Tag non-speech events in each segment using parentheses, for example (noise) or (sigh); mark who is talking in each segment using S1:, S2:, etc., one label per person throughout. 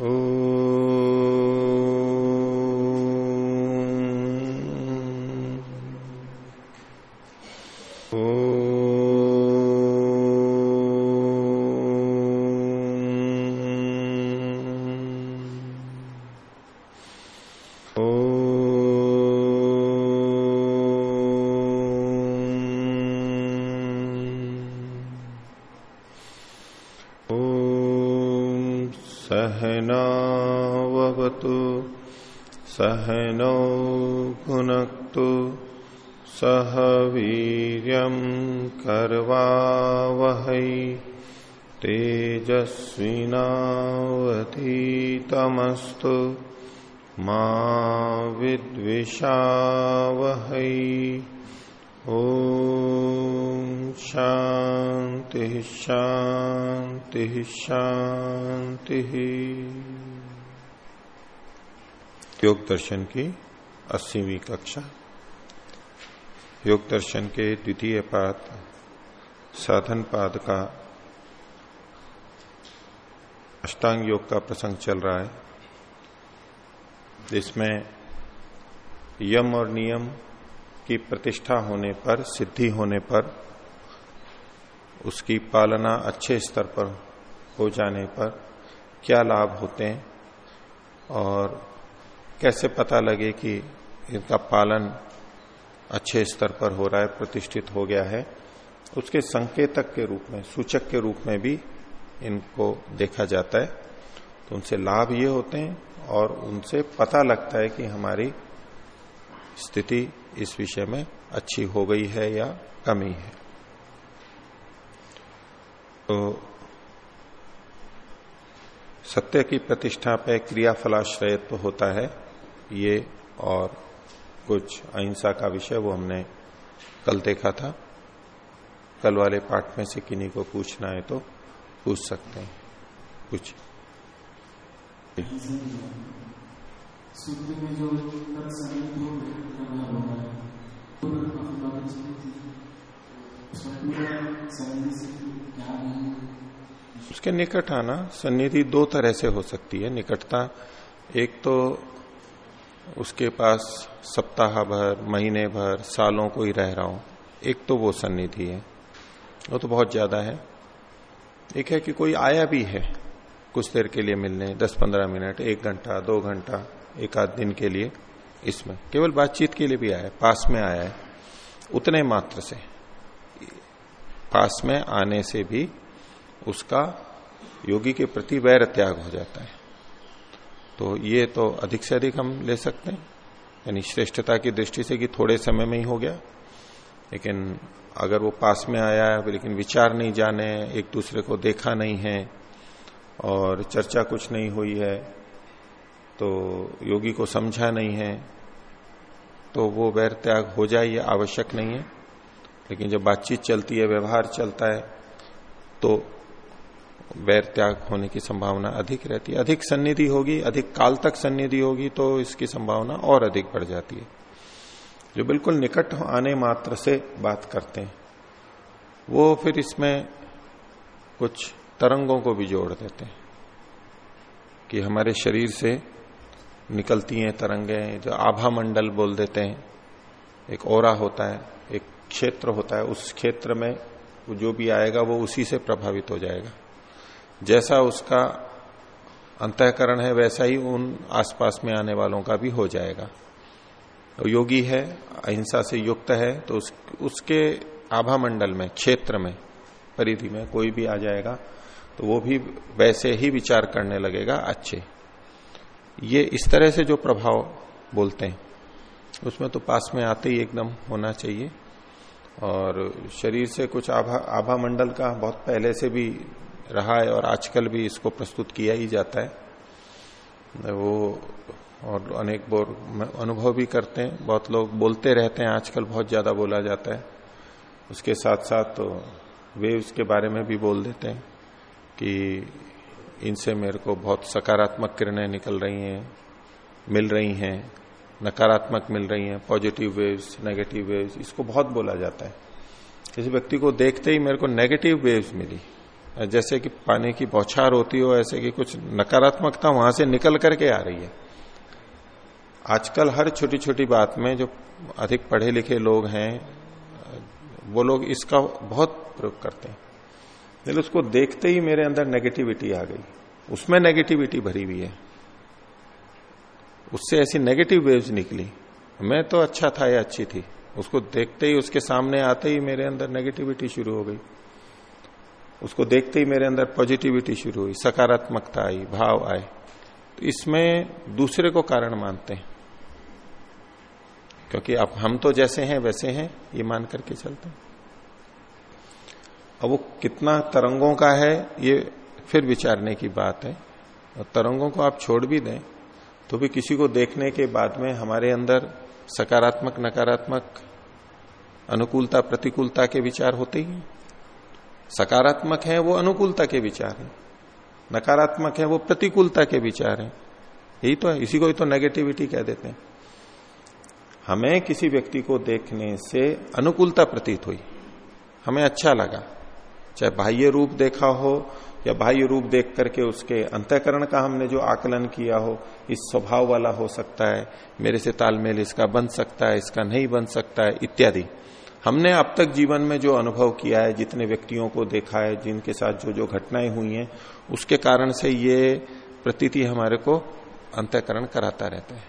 S1: Oh. सहनौ भुनक्तु सह वीर कर्वावहै तेजस्विनावतीतमस्तु मा विद्विषावहै। ओ शांति शांति शांति योग दर्शन की अस्सीवीं कक्षा। योग दर्शन के द्वितीय पाद, साधन पाद का अष्टांग योग का प्रसंग चल रहा है। जिसमें यम और नियम की प्रतिष्ठा होने पर, सिद्धि होने पर, उसकी पालना अच्छे स्तर पर हो जाने पर क्या लाभ होते हैं और कैसे पता लगे कि इनका पालन अच्छे स्तर पर हो रहा है, प्रतिष्ठित हो गया है? उसके संकेतक के रूप में, सूचक के रूप में भी इनको देखा जाता है। तो उनसे लाभ ये होते हैं और उनसे पता लगता है कि हमारी स्थिति इस विषय में अच्छी हो गई है या कमी है। तो सत्य की प्रतिष्ठा पे क्रियाफलाश्रयत्व तो होता है। ये और कुछ अहिंसा का विषय वो हमने कल देखा था। कल वाले पाठ में से किन्हीं को पूछना है तो पूछ सकते हैं। कुछ
S2: सूत्र में जो
S1: उसके निकट आना सन्निधि दो तरह से हो सकती है। निकटता एक तो उसके पास सप्ताह भर महीने भर सालों को ही रह रहा हूँ। एक तो वो सन्निधि है। वो तो बहुत ज़्यादा है। एक है कि कोई आया भी है कुछ देर के लिए मिलने दस पंद्रह मिनट, एक घंटा, दो घंटा, एक आध दिन के लिए इसमें। केवल बातचीत के लिए भी आया है, पास में आया है। उतने मात्र से। पास में आने से भी उसका योगी के प्रति वैर त्याग हो जाता है। तो ये तो अधिक से अधिक हम ले सकते हैं। यानी श्रेष्ठता की दृष्टि से कि थोड़े समय में ही हो गया। लेकिन अगर वो पास में आया है, लेकिन विचार नहीं जाने, एक दूसरे को देखा नहीं है, और चर्चा कुछ नहीं हुई है तो योगी को समझा नहीं है तो वो वैर त्याग हो जाए ये आवश्यक नहीं है। लेकिन जब बातचीत चलती है, व्यवहार चलता है तो वैर त्याग होने की संभावना अधिक रहती है। अधिक सन्निधि होगी, अधिक काल तक सन्निधि होगी तो इसकी संभावना और अधिक बढ़ जाती है। जो बिल्कुल निकट आने मात्र से बात करते हैं। वो फिर इसमें कुछ तरंगों को भी जोड़ देते हैं कि हमारे शरीर से निकलती हैं तरंगे, जो आभा मंडल बोल देते हैं। एक ओरा होता है, एक क्षेत्र होता है, उस क्षेत्र में जो भी आएगा, वो उसी से प्रभावित हो जाएगा। जैसा उसका अंतकरण है वैसा ही उन आसपास में आने वालों का भी हो जाएगा। योगी है अहिंसा से युक्त है तो उस, उसके आभा मंडल में क्षेत्र में परिधि में कोई भी आ जाएगा तो वो भी वैसे ही विचार करने लगेगा अच्छे। ये इस तरह से जो प्रभाव बोलते हैं उसमें तो पास में आते ही एकदम होना चाहिए। और शरीर से कुछ आभा आभा मंडल का बहुत पहले से भी रहा है और आजकल भी इसको प्रस्तुत किया ही जाता है। वो और अनेक बोर अनुभव भी करते हैं। बहुत लोग बोलते रहते हैं, आजकल बहुत ज़्यादा बोला जाता है। उसके साथ साथ तो वे उसके बारे में भी बोल देते हैं कि इनसे मेरे को बहुत सकारात्मक किरणें निकल रही हैं, मिल रही हैं, नकारात्मक मिल रही हैं पॉजिटिव वेव्स नेगेटिव वेव्स इसको बहुत बोला जाता है। किसी व्यक्ति को देखते ही मेरे को नेगेटिव वेव्स मिली। जैसे कि पानी की बौछार होती हो, ऐसे कि कुछ नकारात्मकता वहाँ से निकल करके आ रही है। आजकल हर छोटी छोटी बात में जो अधिक पढ़े लिखे लोग हैं, वो लोग इसका बहुत प्रयोग करते हैं। लेकिन उसको देखते ही मेरे अंदर नेगेटिविटी आ गई। उसमें नेगेटिविटी भरी हुई है। उससे ऐसी नेगेटिव वेव्स निकली। मैं तो अच्छा था या अच्छी थी। उसको देखते ही, उसके सामने आते ही मेरे अंदर नेगेटिविटी शुरू हो गई। उसको देखते ही मेरे अंदर पॉजिटिविटी शुरू हुई, सकारात्मकता आई, भाव आए। तो इसमें दूसरे को कारण मानते हैं। क्योंकि अब हम तो जैसे हैं, वैसे हैं, ये मान करके चलते हैं। अब वो कितना तरंगों का है, ये फिर विचारने की बात है। और तरंगों को आप छोड़ भी दें तो भी किसी को देखने के बाद में हमारे अंदर सकारात्मक, नकारात्मक, अनुकूलता, प्रतिकूलता के विचार होते ही। सकारात्मक है, वो अनुकूलता के विचार है। नकारात्मक है, वो प्रतिकूलता के विचार है। यही तो है, इसी को ही तो नेगेटिविटी कह देते हैं। हमें किसी व्यक्ति को देखने से अनुकूलता प्रतीत हुई। हमें अच्छा लगा। चाहे बाह्य रूप देखा हो, या बाह्य रूप देख करके उसके अंतकरण का हमने जो आकलन किया हो, इस स्वभाव वाला हो सकता है, मेरे से तालमेल इसका बन सकता है, इसका नहीं बन सकता है, इत्यादि। हमने अब तक जीवन में जो अनुभव किया है, जितने व्यक्तियों को देखा है, जिनके साथ जो जो घटनाएँ हुई हैं, उसके कारण से ये प्रतीति हमारे को अंतकरण कराता रहता है।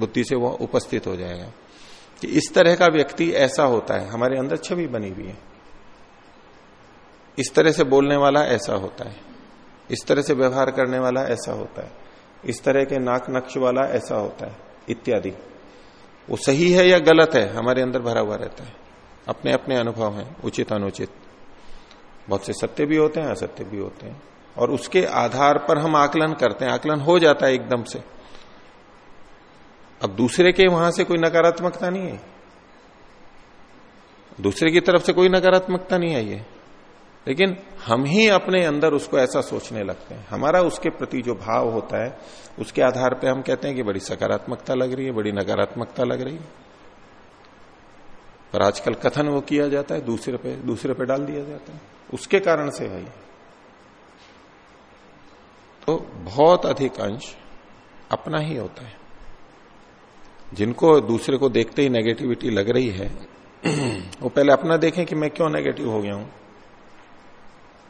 S1: बुद्धि से वो उपस्थित हो जाएगा। कि इस तरह का व्यक्ति ऐसा होता है, हमारे अंदर छवि बनी हुई है। इस तरह से बोलने वाला ऐसा होता है। इस तरह से व्यवहार करने वाला ऐसा होता है। इस तरह के नाक नक्श वाला ऐसा होता है, इत्यादि। वो सही है या गलत है, हमारे अंदर भरा हुआ रहता है। अपने अपने अनुभव हैं, उचित अनुचित। बहुत से सत्य भी होते हैं, असत्य भी होते हैं। और उसके आधार पर हम आकलन करते हैं, आकलन हो जाता है एकदम से। अब दूसरे के वहाँ से कोई नकारात्मकता नहीं है। दूसरे की तरफ़ से कोई नकारात्मकता नहीं आई है लेकिन हम ही अपने अंदर उसको ऐसा सोचने लगते हैं। हमारा उसके प्रति जो भाव होता है, उसके आधार पर हम कहते हैं कि बड़ी सकारात्मकता लग रही है, बड़ी नकारात्मकता लग रही है। पर आजकल कथन वो किया जाता है, दूसरे पे दूसरे पे डाल दिया जाता है। उसके कारण से भाई तो बहुत अधिक अंश अपना ही होता है। जिनको दूसरे को देखते ही नेगेटिविटी लग रही है, वो पहले अपना देखें कि मैं क्यों नेगेटिव हो गया हूँ।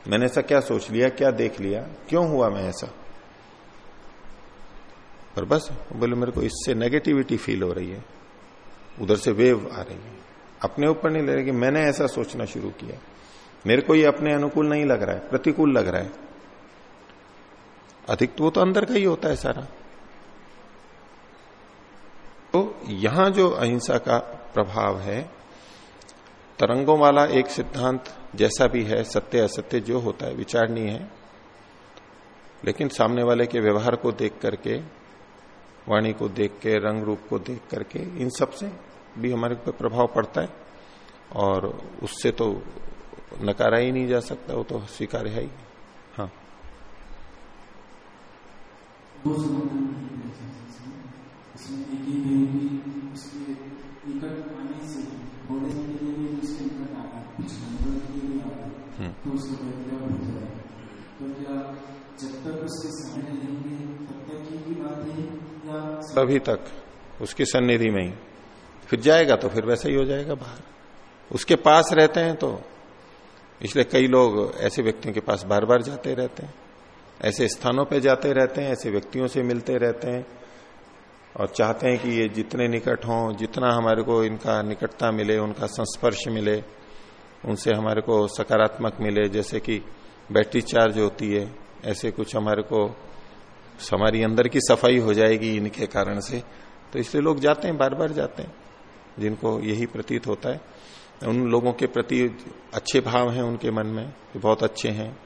S1: मैंने ऐसा क्या सोच लिया, क्या देख लिया, क्यों हुआ मैं ऐसा? पर बस, बोले मेरे को इससे नेगेटिविटी फील हो रही है। उधर से वेव आ रही है। अपने ऊपर नहीं ले रही कि मैंने ऐसा सोचना शुरू किया। मेरे को ये अपने अनुकूल नहीं लग रहा है, प्रतिकूल लग रहा है। अधिक तो वो तो अंदर का ही होता है सारा। तो यहाँ जो अहिंसा का प्रभाव है, तरंगों वाला एक सिद्धांत जैसा भी है, सत्य, असत्य जो होता है, विचारणीय है। लेकिन सामने वाले के व्यवहार को देख करके, वाणी को देख के, रंग रूप को देख करके, इन सबसे भी हमारे पर प्रभाव पड़ता है और उससे तो नकारा ही नहीं जा सकता वो तो स्वीकार है ही। हाँ।
S2: तो उसको हो जाए? तो क्या जब तक उसके सामने रहेंगे तब तक की बात है या
S1: तभी तक उसकी सन्निधि में ही। फिर जाएगा तो फिर वैसा ही हो जाएगा बाहर। उसके पास रहते हैं तो इसलिए कई लोग ऐसे व्यक्तियों के पास बार बार जाते रहते हैं। ऐसे स्थानों पे जाते रहते हैं, ऐसे व्यक्तियों से मिलते रहते हैं और चाहते हैं कि ये जितने निकट हों, जितना हमारे को इनका निकटता मिले, उनका संस्पर्श मिले, उनसे हमारे को सकारात्मक मिले। जैसे कि बैटरी चार्ज होती है, ऐसे कुछ हमारे को हमारी अंदर की सफ़ाई हो जाएगी इनके कारण से। तो इसलिए लोग जाते हैं बार बार जाते हैं। जिनको यही प्रतीत होता है। उन लोगों के प्रति अच्छे भाव हैं उनके मन में बहुत अच्छे हैं।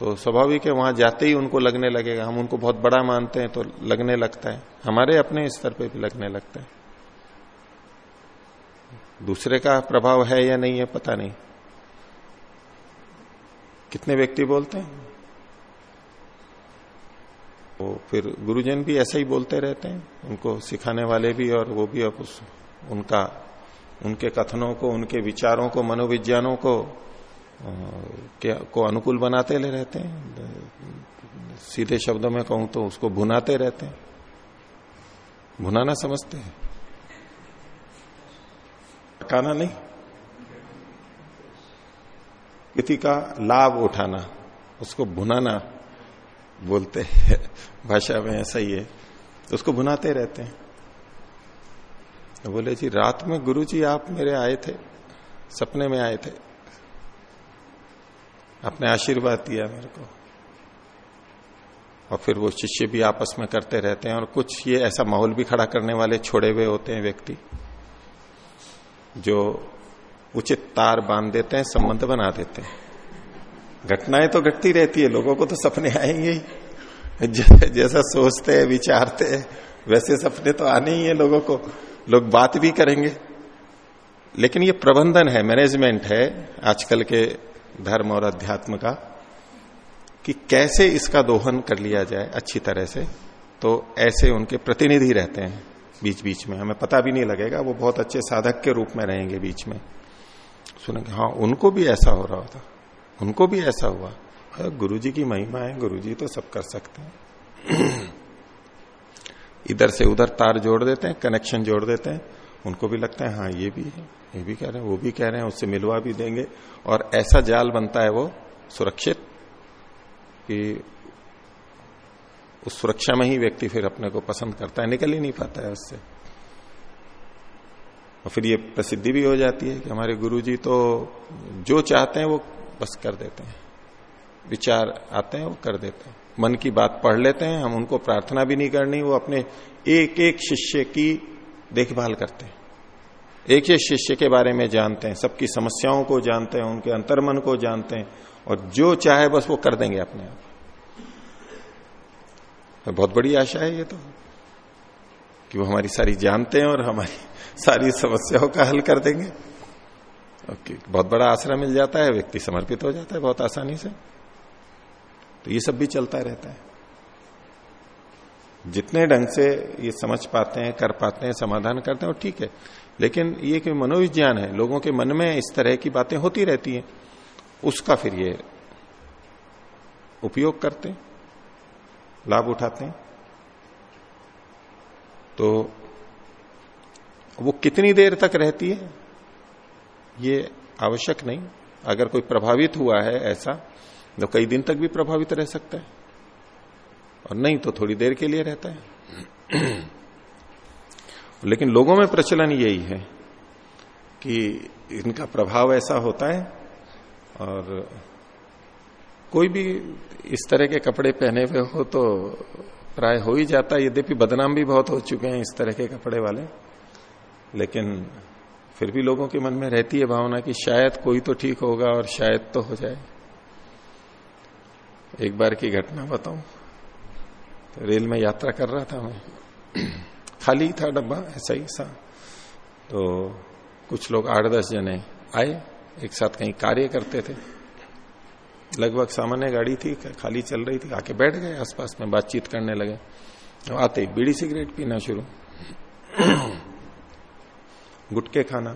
S1: तो स्वाभाविक है, वहाँ जाते ही उनको लगने लगेगा। हम उनको बहुत बड़ा मानते हैं तो लगने लगता है। हमारे अपने स्तर पे भी लगने लगता है। दूसरे का प्रभाव है या नहीं है, पता नहीं। कितने व्यक्ति बोलते हैं? वो फिर गुरुजन भी ऐसा ही बोलते रहते हैं। उनको सिखाने वाले भी और वो भी अब उस उनका, उनके कथनों को, उनके विचारों को, मनोविज्ञानों को क्या, को अनुकूल बनाते ले रहते हैं। सीधे शब्दों में कहूँ तो उसको भुनाते रहते हैं। भुनाना समझते हैं। काना नहीं। किसी का लाभ उठाना, उसको भुनाना बोलते हैं। (laughs) भाषा में ऐसा ही है। तो उसको भुनाते रहते हैं। तो बोले, जी, रात में गुरु जी आप मेरे आए थे, सपने में आए थे। आपने आशीर्वाद दिया मेरे को। और फिर वो शिष्य भी आपस में करते रहते हैं और कुछ ये ऐसा माहौल भी खड़ा करने वाले छोड़े हुए होते हैं व्यक्ति, जो उचित तार बाँध देते हैं, संबंध बना देते हैं। घटनाएँ तो घटती रहती है, लोगों को तो सपने आएँगे ही। जैसा सोचते हैं, विचारते हैं, वैसे सपने तो आने ही है लोगों को। लोग बात भी करेंगे। लेकिन ये प्रबंधन है मैनेजमेंट है आजकल के धर्म और अध्यात्म का, कि कैसे इसका दोहन कर लिया जाए अच्छी तरह से। तो ऐसे उनके प्रतिनिधि रहते हैं बीच बीच में। हमें पता भी नहीं लगेगा, वो बहुत अच्छे साधक के रूप में रहेंगे बीच में। सुनेंगे हाँ उनको भी ऐसा हो रहा था। उनको भी ऐसा हुआ। गुरु जी की महिमा है गुरु जी तो सब कर सकते हैं। इधर से उधर तार जोड़ देते हैं कनेक्शन जोड़ देते हैं। उनको भी लगता है हाँ ये भी है, ये भी कह रहे हैं, वो भी कह रहे हैं, उससे मिलवा भी देंगे। और ऐसा जाल बनता है वो सुरक्षित कि उस सुरक्षा में ही व्यक्ति फिर अपने को पसंद करता है, निकल ही नहीं पाता है उससे। और फिर ये प्रसिद्धि भी हो जाती है कि हमारे गुरु जी तो जो चाहते हैं वो बस कर देते हैं। विचार आते हैं, वो कर देते हैं। मन की बात पढ़ लेते हैं, हम उनको प्रार्थना भी नहीं करनी, वो अपने एक एक शिष्य की देखभाल करते हैं। एक एक शिष्य के बारे में जानते हैं, सबकी समस्याओं को जानते हैं, उनके अंतर्मन को जानते हैं, और जो चाहे बस वो कर देंगे अपने आप। तो बहुत बड़ी आशा है ये तो कि वो हमारी सारी जानते हैं और हमारी (laughs) सारी समस्याओं का हल कर देंगे। ओके, बहुत बड़ा आश्रय मिल जाता है, व्यक्ति समर्पित हो जाता है बहुत आसानी से। तो ये सब भी चलता रहता है। जितने ढंग से ये समझ पाते हैं, कर पाते हैं, समाधान करते हैं और ठीक है। लेकिन ये कि मनोविज्ञान है, लोगों के मन में इस तरह की बातें होती रहती हैं। उसका फिर ये उपयोग करते लाभ उठाते हैं। तो वो कितनी देर तक रहती है, ये आवश्यक नहीं। अगर कोई प्रभावित हुआ है ऐसा तो कई दिन तक भी प्रभावित रह सकता है। और नहीं तो थोड़ी देर के लिए रहता है। (clears throat) लेकिन लोगों में प्रचलन यही है कि इनका प्रभाव ऐसा होता है और कोई भी इस तरह के कपड़े पहने हुए हो तो प्राय हो ही जाता है। यद्यपि बदनाम भी बहुत हो चुके हैं इस तरह के कपड़े वाले, लेकिन फिर भी लोगों के मन में रहती है भावना कि शायद कोई तो ठीक होगा और शायद तो हो जाए। एक बार की घटना बताऊँ। तो रेल में यात्रा कर रहा था मैं। खाली था डब्बा, ऐसा ही सा तो कुछ लोग आठ दस जने आए, एक साथ कहीं कार्य करते थे। लगभग सामान्य गाड़ी थी, खाली चल रही थी, आके बैठ गए, आसपास में बातचीत करने लगे। तो आते बीड़ी सिगरेट पीना शुरू। गुटके खाना।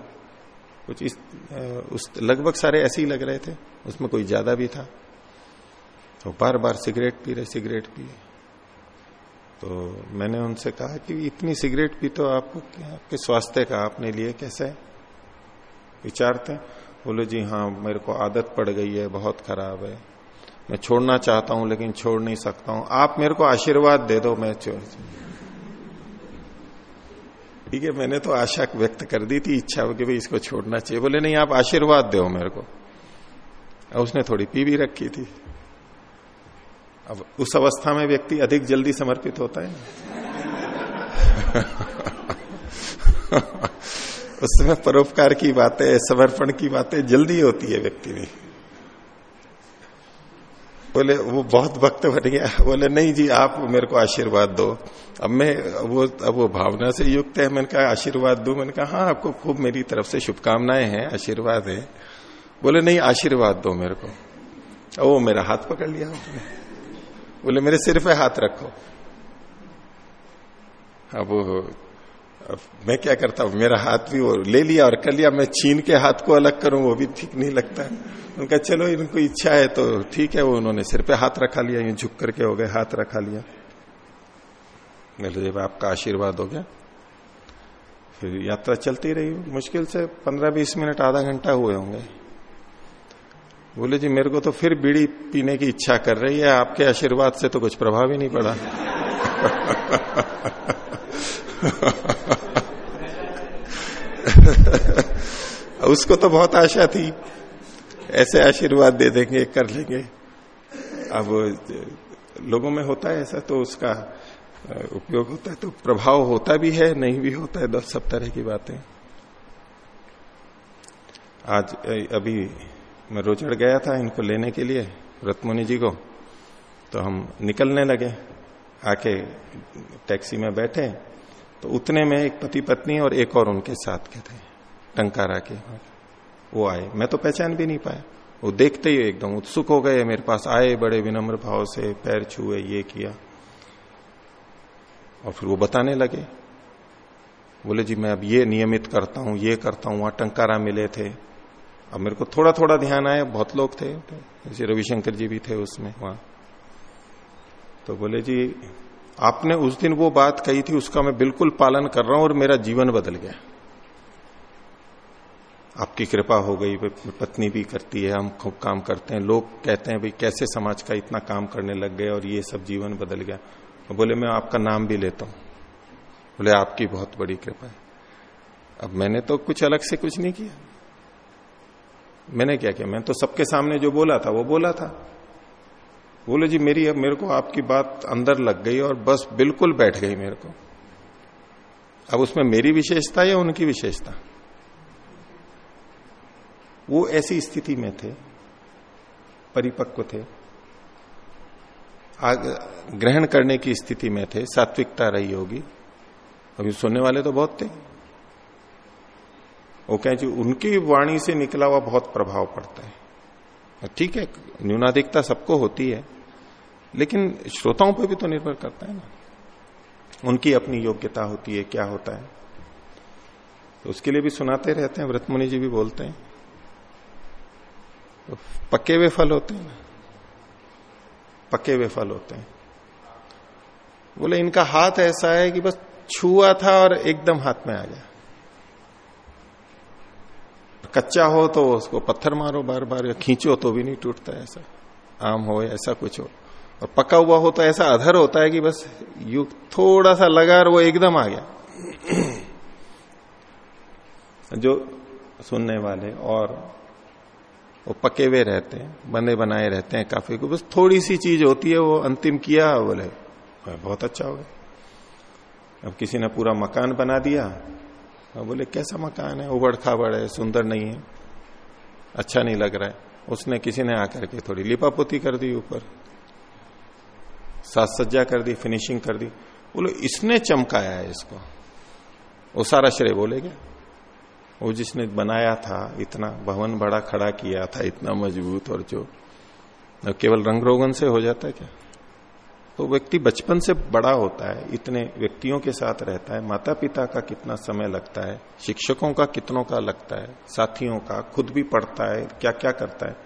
S1: कुछ इस लगभग सारे ऐसे ही लग रहे थे, उसमें कोई ज़्यादा भी था। तो बार बार सिगरेट पी रहे, सिगरेट पी। तो मैंने उनसे कहा कि इतनी सिगरेट पी तो आपको आपके स्वास्थ्य का, आपने लिए कैसे? विचारते, बोले, जी हाँ मेरे को आदत पड़ गई है, बहुत खराब है। मैं छोड़ना चाहता हूँ, लेकिन छोड़ नहीं सकता हूँ। आप मेरे को आशीर्वाद दे दो, मैं छोड़ ठीक है, मैंने तो आशा व्यक्त कर दी थी, इच्छा कि भाई इसको छोड़ना चाहिए। बोले, नहीं, आप आशीर्वाद दो मेरे को। उसने थोड़ी पी भी रखी थी। अब उस अवस्था में व्यक्ति अधिक जल्दी समर्पित होता है। (laughs) उस समय परोपकार की बातें, समर्पण की बातें जल्दी होती है व्यक्ति में। बोले, वो बहुत भक्त बन गया। (laughs) बोले, नहीं जी, आप मेरे को आशीर्वाद दो। अब मैं, वो, अब वो भावना से युक्त है। मैंने कहा, आशीर्वाद दू? मैंने कहा हाँ आपको खूब मेरी तरफ़ से शुभकामनाएँ हैं, आशीर्वाद है। बोले, नहीं, आशीर्वाद दो मेरे को। वो मेरा हाथ पकड़ लिया उसने बोले, मेरे सिर पे हाथ रखो। अब अब मैं क्या करता हूँ? मेरा हाथ भी वो ले लिया और कर लिया। मैं छीन के हाथ को अलग करूँ, वो भी ठीक नहीं लगता। है उनका, चलो, इनको इच्छा है तो ठीक है। वो उन्होंने सिर पे हाथ रखा लिया, ये झुक करके हो गए, हाथ रखा लिया। मेरे आपका आशीर्वाद हो गया। फिर यात्रा चलती रही। मुश्किल से पंद्रह बीस मिनट, आधा घंटा हुए होंगे। बोले, जी, मेरे को तो फिर बीड़ी पीने की इच्छा कर रही है, आपके आशीर्वाद से तो कुछ प्रभाव ही नहीं पड़ा। उसको तो बहुत आशा थी। ऐसे आशीर्वाद दे देंगे, कर लेंगे। अब लोगों में होता है ऐसा तो उसका उपयोग होता है तो प्रभाव होता भी है, नहीं भी होता है दस सब तरह की बातें। आज, अभी मैं रोचड़ गया था इनको लेने के लिए, रत्मुनि जी को। तो हम निकलने लगे, आके टैक्सी में बैठे तो उतने में एक पति पत्नी और एक और उनके साथ के थे, टंकारा के। वो आए। मैं तो पहचान भी नहीं पाया। वो देखते ही एकदम उत्सुक हो गए, मेरे पास आए बड़े विनम्र भाव से, पैर छुए, ये किया। और फिर वो बताने लगे। बोले, जी, मैं अब ये नियमित करता हूँ, ये करता हूँ, वहाँ टंकारा मिले थे। अब मेरे को थोड़ा थोड़ा ध्यान आया, बहुत लोग थे जैसे रविशंकर जी भी थे उसमें, वहाँ। तो बोले जी, आपने उस दिन वो बात कही थी, उसका मैं बिल्कुल पालन कर रहा हूँ और मेरा जीवन बदल गया। आपकी कृपा हो गई पत्नी भी करती है, हम खूब काम करते हैं, लोग कहते हैं, भाई, कैसे समाज का इतना काम करने लग गए और ये सब जीवन बदल गया? तो बोले, मैं आपका नाम भी लेता हूँ। बोले, आपकी बहुत बड़ी कृपा है। अब मैंने तो कुछ अलग से कुछ नहीं किया। मैंने क्या किया? मैं तो सबके सामने जो बोला था, वो बोला था। बोले, जी, मेरी अब, मेरे को आपकी बात अंदर लग गई और बस बिल्कुल बैठ गई मेरे को। अब उसमें मेरी विशेषता या उनकी विशेषता? वो ऐसी स्थिति में थे, परिपक्व थे। ग्रहण करने की स्थिति में थे, सात्विकता रही होगी। अभी सुनने वाले तो बहुत थे। वो कहें जी उनकी वाणी से निकला हुआ बहुत प्रभाव पड़ता है। ठीक है, न्यूनाधिकता सबको होती है, लेकिन श्रोताओं पर भी तो निर्भर करता है ना। उनकी अपनी योग्यता होती है, क्या होता है। तो उसके लिए भी सुनाते रहते हैं, व्रतमुनि जी भी बोलते हैं। तो पक्के हुए फल होते हैं ना पक्के हुए फल होते हैं। बोले, इनका हाथ ऐसा है कि बस छुआ था और एकदम हाथ में आ गया। कच्चा हो तो उसको पत्थर मारो बार बार या खींचो तो भी नहीं टूटता ऐसा। आम हो ऐसा कुछ हो। और पका हुआ हो तो ऐसा अधर होता है कि बस यू थोड़ा सा लगा वो एकदम आ गया। जो सुनने वाले और वो पके हुए रहते हैं, बने बनाए रहते हैं काफ़ी को, बस थोड़ी सी चीज़ होती है, वो अंतिम किया, बोले बहुत अच्छा हो गया। अब किसी ने पूरा मकान बना दिया अब बोले, कैसा मकान है? उबड़ खाबड़ है, सुंदर नहीं है। अच्छा नहीं लग रहा है। उसने किसी ने आकर के थोड़ी लिपापोती कर दी ऊपर। साज सज्जा कर दी, फिनिशिंग कर दी। बोलो, इसने चमकाया है इसको। वो सारा श्रेय बोलेगा वो जिसने बनाया था, इतना भवन बड़ा खड़ा किया था, इतना मज़बूत और जो। केवल रंग रोगन से हो जाता है क्या? तो व्यक्ति बचपन से बड़ा होता है, इतने व्यक्तियों के साथ रहता है माता पिता का कितना समय लगता है, शिक्षकों का कितनों का लगता है, साथियों का, खुद भी पढ़ता है क्या क्या करता है,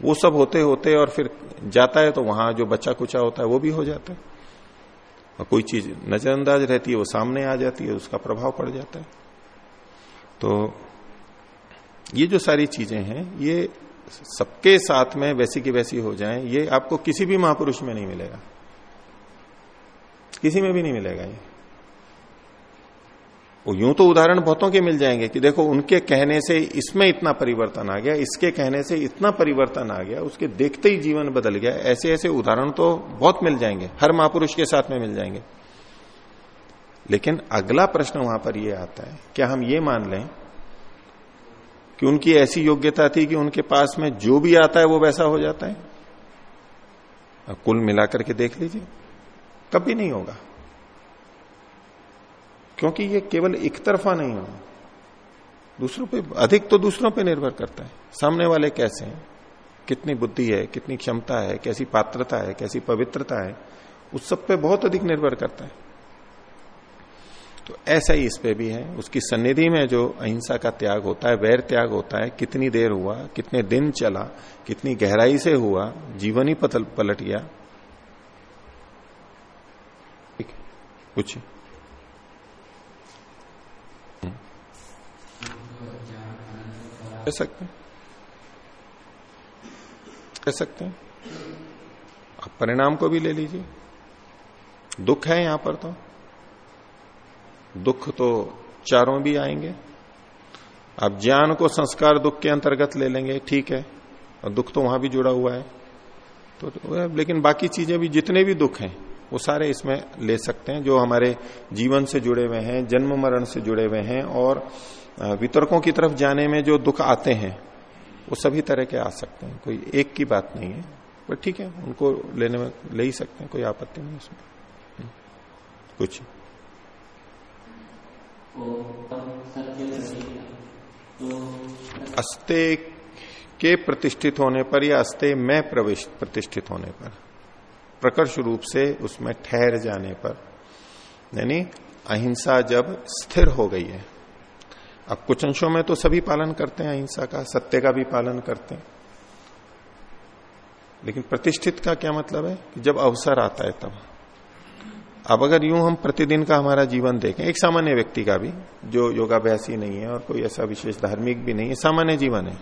S1: वो सब होते होते और फिर जाता है तो वहाँ जो बच्चा कुचा होता है वो भी हो जाता है। और कोई चीज़ नजरअंदाज रहती है, वो सामने आ जाती है, उसका प्रभाव पड़ जाता है। तो ये जो सारी चीज़ें हैं, ये सबके साथ में वैसी की वैसी हो जाएँ, ये आपको किसी भी महापुरुष में नहीं मिलेगा। किसी में भी नहीं मिलेगा ये। वो यूँ तो उदाहरण बहुतों के मिल जाएँगे कि देखो उनके कहने से इसमें इतना परिवर्तन आ गया, इसके कहने से इतना परिवर्तन आ गया, उसके देखते ही जीवन बदल गया। ऐसे ऐसे उदाहरण तो बहुत मिल जाएँगे, हर महापुरुष के साथ में मिल जाएँगे। लेकिन अगला प्रश्न वहाँ पर यह आता है, क्या हम ये मान लें कि उनकी ऐसी योग्यता थी कि उनके पास में जो भी आता है वो वैसा हो जाता है? कुल मिलाकर के देख लीजिए। कभी नहीं होगा। क्योंकि ये केवल एक तरफा नहीं हो दूसरों पे, अधिक तो दूसरों पे निर्भर करता है। सामने वाले कैसे हैं? कितनी बुद्धि है, कितनी क्षमता है, कैसी पात्रता है, कैसी पवित्रता है, उस सब पे बहुत अधिक निर्भर करता है। तो ऐसा ही इस पे भी है। उसकी सन्निधि में जो अहिंसा का त्याग होता है, वैर त्याग होता है, कितनी देर हुआ, कितने दिन चला, कितनी गहराई से हुआ, जीवन ही पलट गया ठीक है कुछ कह सकते कह सकते हैं? आप परिणाम को भी ले लीजिए। दुख है यहाँ पर तो। दुख तो चारों भी आएँगे। आप ज्ञान को संस्कार दुख के अंतर्गत ले लेंगे ठीक है। और दुख तो वहाँ भी जुड़ा हुआ है। तो, तो लेकिन बाकी चीज़ें भी जितने भी दुख हैं वो सारे इसमें ले सकते हैं, जो हमारे जीवन से जुड़े हुए हैं, जन्म मरण से जुड़े हुए हैं, और वितर्कों की तरफ़ जाने में जो दुख आते हैं, वो सभी तरह के आ सकते हैं। कोई एक की बात नहीं है, पर ठीक है, उनको लेने में ले ही सकते हैं, कोई आपत्ति नहीं उसमें। हम्म। कुछ? अस्ते के प्रतिष्ठित होने पर या अस्ते में प्रवेश, प्रतिष्ठित होने पर? प्रकर्ष रूप से उसमें ठहर जाने पर, यानी अहिंसा जब स्थिर हो गई है। अब कुछ अंशों में तो सभी पालन करते हैं अहिंसा का, सत्य का भी पालन करते हैं। लेकिन प्रतिष्ठित का क्या मतलब है? कि जब अवसर आता है तब। अब अगर यूँ हम प्रतिदिन का हमारा जीवन देखें, एक सामान्य व्यक्ति का भी, जो योगाभ्यासी नहीं है और कोई ऐसा विशेष धार्मिक भी नहीं है, सामान्य जीवन है।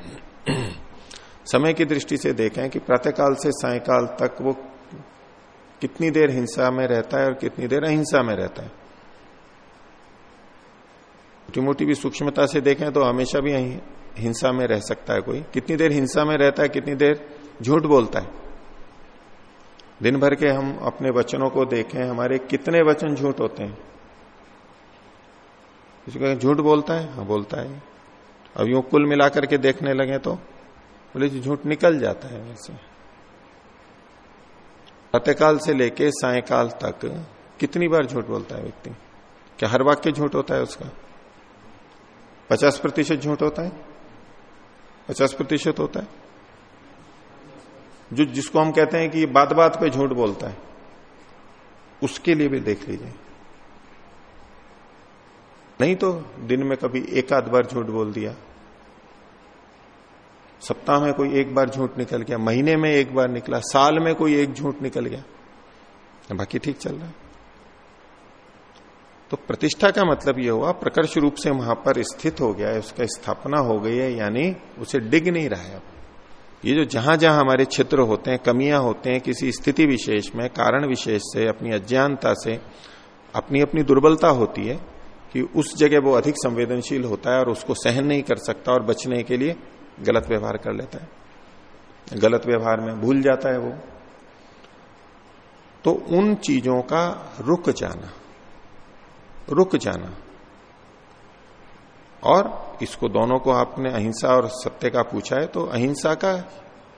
S1: समय की दृष्टि से देखें कि प्रातःकाल से सायकाल तक वो कितनी देर हिंसा में रहता है और कितनी देर अहिंसा में रहता है। छोटी मोटी भी सूक्ष्मता से देखें तो हमेशा भी हिंसा में रह सकता है कोई। कितनी देर हिंसा में रहता है, कितनी देर झूठ बोलता है। दिन भर के हम अपने वचनों को देखें, हमारे कितने वचन झूठ होते हैं। झूठ बोलता है? हाँ बोलता है। अब यूँ कुल मिलाकर के देखने लगे तो बोले झूठ निकल जाता है वैसे। प्रातःकाल से लेके सायकाल तक कितनी बार झूठ बोलता है व्यक्ति? क्या हर वाक्य झूठ होता है उसका? पचास प्रतिशत झूठ होता है? पचास प्रतिशत होता है? जो जिसको हम कहते हैं कि बात बात पे झूठ बोलता है, उसके लिए भी देख लीजिए। नहीं तो दिन में कभी एक आध बार झूठ बोल दिया सप्ताह में कोई एक बार झूठ निकल गया, महीने में एक बार निकला, साल में कोई एक झूठ निकल गया। बाकी ठीक चल रहा है। तो प्रतिष्ठा का मतलब यह हुआ, प्रकर्ष रूप से वहाँ पर स्थित हो गया है, उसका स्थापना हो गई है, यानी उसे डिग नहीं रहा है अब। ये जो जहाँ जहाँ हमारे क्षेत्र होते हैं, कमियाँ होते हैं, किसी स्थिति विशेष में, कारण विशेष से, अपनी अज्ञानता से अपनी अपनी दुर्बलता होती है कि उस जगह वो अधिक संवेदनशील होता है और उसको सहन नहीं कर सकता और बचने के लिए गलत व्यवहार कर लेता है। गलत व्यवहार में भूल जाता है वो। तो उन चीज़ों का रुक जाना रुक जाना। और इसको दोनों को आपने अहिंसा और सत्य का पूछा है तो अहिंसा का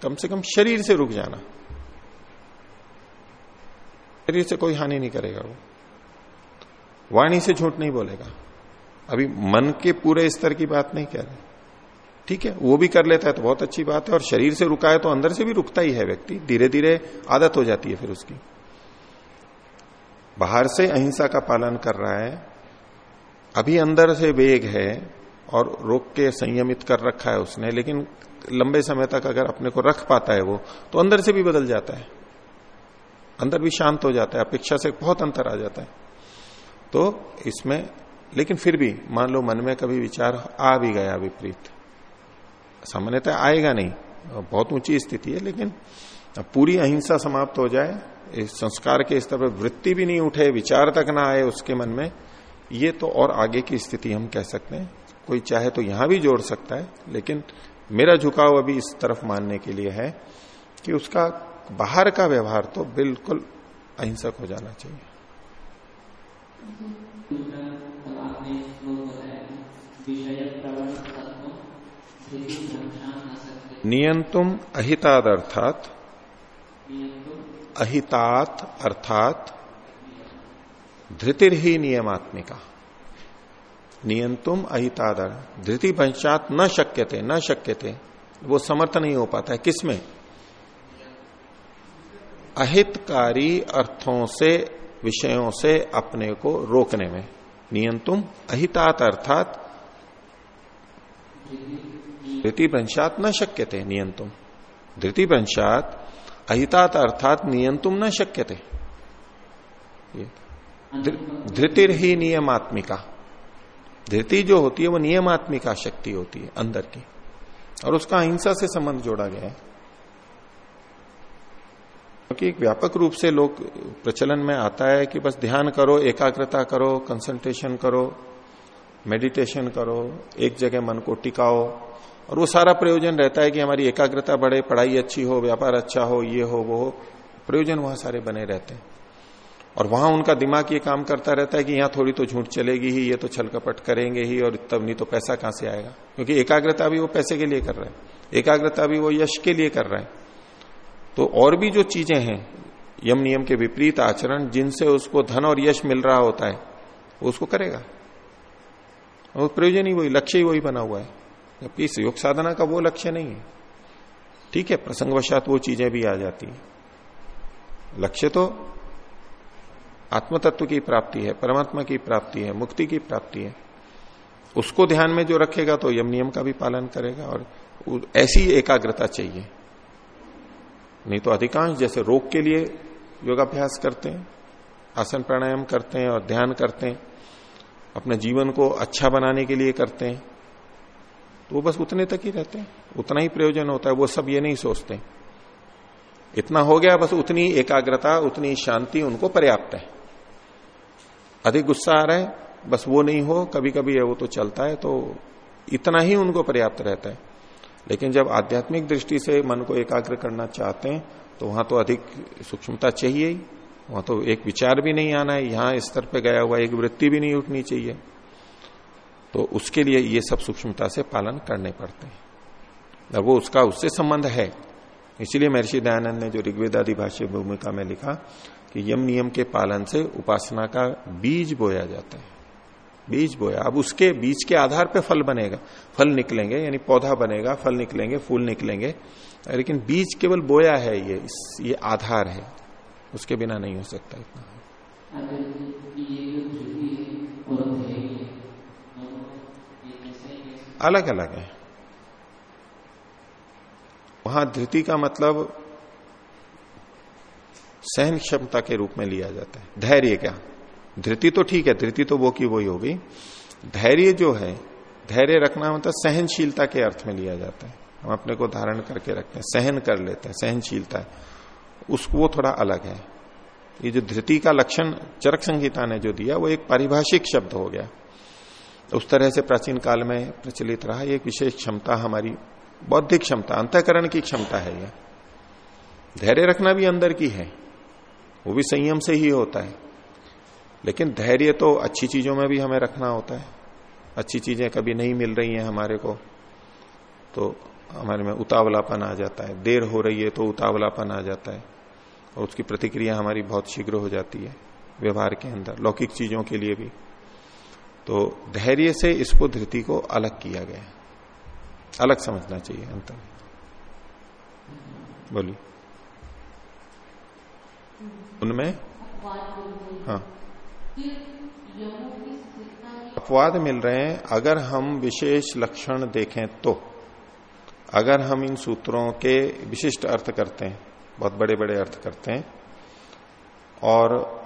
S1: कम से कम शरीर से रुक जाना। शरीर से कोई हानि नहीं करेगा वो। वाणी से झूठ नहीं बोलेगा। अभी मन के पूरे स्तर की बात नहीं कह रहे। ठीक है, वो भी कर लेता है तो बहुत अच्छी बात है, और शरीर से रुका है तो अंदर से भी रुकता ही है व्यक्ति धीरे धीरे आदत हो जाती है फिर उसकी। बाहर से अहिंसा का पालन कर रहा है, अभी अंदर से वेग है, और रोक के संयमित कर रखा है उसने, लेकिन लंबे समय तक अगर अपने को रख पाता है वो तो अंदर से भी बदल जाता है। अंदर भी शांत हो जाता है, अपेक्षा से बहुत अंतर आ जाता है। तो इसमें, लेकिन फिर भी, मान लो मन में कभी विचार आ भी गया विपरीत सामान्यतः आएगा नहीं। बहुत ऊँची स्थिति है, लेकिन पूरी अहिंसा समाप्त हो जाए, इस संस्कार के स्तर पर वृत्ति भी नहीं उठे, विचार तक ना आए उसके मन में, ये तो और आगे की स्थिति हम कह सकते हैं। कोई चाहे तो यहाँ भी जोड़ सकता है, लेकिन मेरा झुकाव अभी इस तरफ़ मानने के लिए है कि उसका बाहर का व्यवहार तो बिल्कुल अहिंसक हो जाना चाहिए। नियंतुम अहिताद अर्थात अहितात अर्थात धृतिर ही नियमात्मिका। नियंतुम अहितादर, धृति पंचात न शक्य थे न शक्य थे वो समर्थ नहीं हो पाता है। किसमें? अहितकारी अर्थों से, विषयों से अपने को रोकने में। नियंतुम अहितात अर्थात धृति भ्रंशात न शक्य थे नियंतुम धृति भ्रंशात अहितात अर्थात नियंतुम न शक्य थे धृतिर ही नियमात्मिका। धृति जो होती है, वो नियमात्मिका शक्ति होती है, अंदर की। और उसका अहिंसा से संबंध जोड़ा गया है। क्योंकि एक व्यापक रूप से लोग प्रचलन में आता है कि बस ध्यान करो, एकाग्रता करो कंसंट्रेशन करो मेडिटेशन करो, एक जगह मन को टिकाओ और वो सारा प्रयोजन रहता है कि हमारी एकाग्रता बढ़े, पढ़ाई अच्छी हो, व्यापार अच्छा हो, ये हो, वो हो। प्रयोजन वहाँ सारे बने रहते हैं। और वहाँ उनका दिमाग ये काम करता रहता है कि यहाँ थोड़ी तो झूठ चलेगी ही, ये तो छल कपट करेंगे ही, और तब नहीं तो पैसा कहाँ से आएगा? क्योंकि एकाग्रता भी वो पैसे के लिए कर रहे हैं। एकाग्रता भी वो यश के लिए कर रहे हैं। तो और भी जो चीज़ें हैं यम नियम के विपरीत आचरण, जिनसे उसको धन और यश मिल रहा होता है, वो उसको करेगा। वो प्रयोजन ही वही, लक्ष्य ही वही बना हुआ है। जबकि इस योग साधना का वो लक्ष्य नहीं है। ठीक है, प्रसंगवशात वो चीज़ें भी आ जाती है। लक्ष्य तो आत्म तत्व की प्राप्ति है, परमात्मा की प्राप्ति है, मुक्ति की प्राप्ति है। उसको ध्यान में जो रखेगा तो यम नियम का भी पालन करेगा और ऐसी एकाग्रता चाहिए। नहीं तो अधिकांश जैसे रोग के लिए योगाभ्यास करते हैं, आसन प्राणायाम करते हैं और ध्यान करते हैं, अपने जीवन को अच्छा बनाने के लिए करते हैं। तो वो बस उतने तक ही रहते हैं। उतना ही प्रयोजन होता है, वो सब ये नहीं सोचते। इतना हो गया, बस उतनी एकाग्रता, उतनी शांति उनको पर्याप्त है। अधिक गुस्सा आ रहा है, बस वो नहीं हो कभी कभी वो तो चलता है तो इतना ही उनको पर्याप्त रहता है। लेकिन जब आध्यात्मिक दृष्टि से मन को एकाग्र करना चाहते हैं तो वहाँ तो अधिक सूक्ष्मता चाहिए ही, वहाँ तो एक विचार भी नहीं आना है, यहाँ स्तर पे गया हुआ एक वृत्ति भी नहीं उठनी चाहिए। तो उसके लिए ये सब सूक्ष्मता से पालन करने पड़ते हैं। और वो उसका उससे संबंध है। इसीलिए महर्षि दयानंद ने जो ऋग्वेद आदि भाष्य भूमिका में लिखा कि यम नियम के पालन से उपासना का बीज बोया जाता है। बीज बोया। अब उसके बीज के आधार पर फल बनेगा। फल निकलेंगे यानी पौधा बनेगा फल निकलेंगे फूल निकलेंगे। लेकिन बीज केवल बोया है ये इस, ये आधार है। उसके बिना नहीं हो सकता इतना। अलग अलग है। वहाँ धृति का मतलब सहन क्षमता के रूप में लिया जाता है। धैर्य क्या? धृति तो ठीक है, धृति तो वो की वही होगी। धैर्य जो है, धैर्य रखना मतलब सहनशीलता के अर्थ में लिया जाता है। हम अपने को धारण करके रखते हैं, सहन कर लेते हैं, सहनशीलता है। उसको वो थोड़ा अलग है। ये जो धृति का लक्षण चरक संहिता ने जो दिया, वो एक पारिभाषिक शब्द हो गया। उस तरह से प्राचीन काल में प्रचलित रहा। एक विशेष क्षमता हमारी, बौद्धिक क्षमता, अंतकरण की क्षमता है यह धैर्य रखना भी अंदर की है। वो भी संयम से ही होता है। लेकिन धैर्य तो अच्छी चीज़ों में भी हमें रखना होता है। अच्छी चीज़ें कभी नहीं मिल रही हैं हमारे को तो हमारे में उतावलापन आ जाता है। देर हो रही है तो उतावलापन आ जाता है। और उसकी प्रतिक्रिया हमारी बहुत शीघ्र हो जाती है व्यवहार के अंदर, लौकिक चीज़ों के लिए भी। तो धैर्य से इसको धृति को अलग किया गया अलग समझना चाहिए अंतर। बोलिए। उनमें? हाँ। अपवाद मिल रहे हैं, अगर हम विशेष लक्षण देखें तो। अगर हम इन सूत्रों के विशिष्ट अर्थ करते हैं, बहुत बड़े बड़े अर्थ करते हैं, और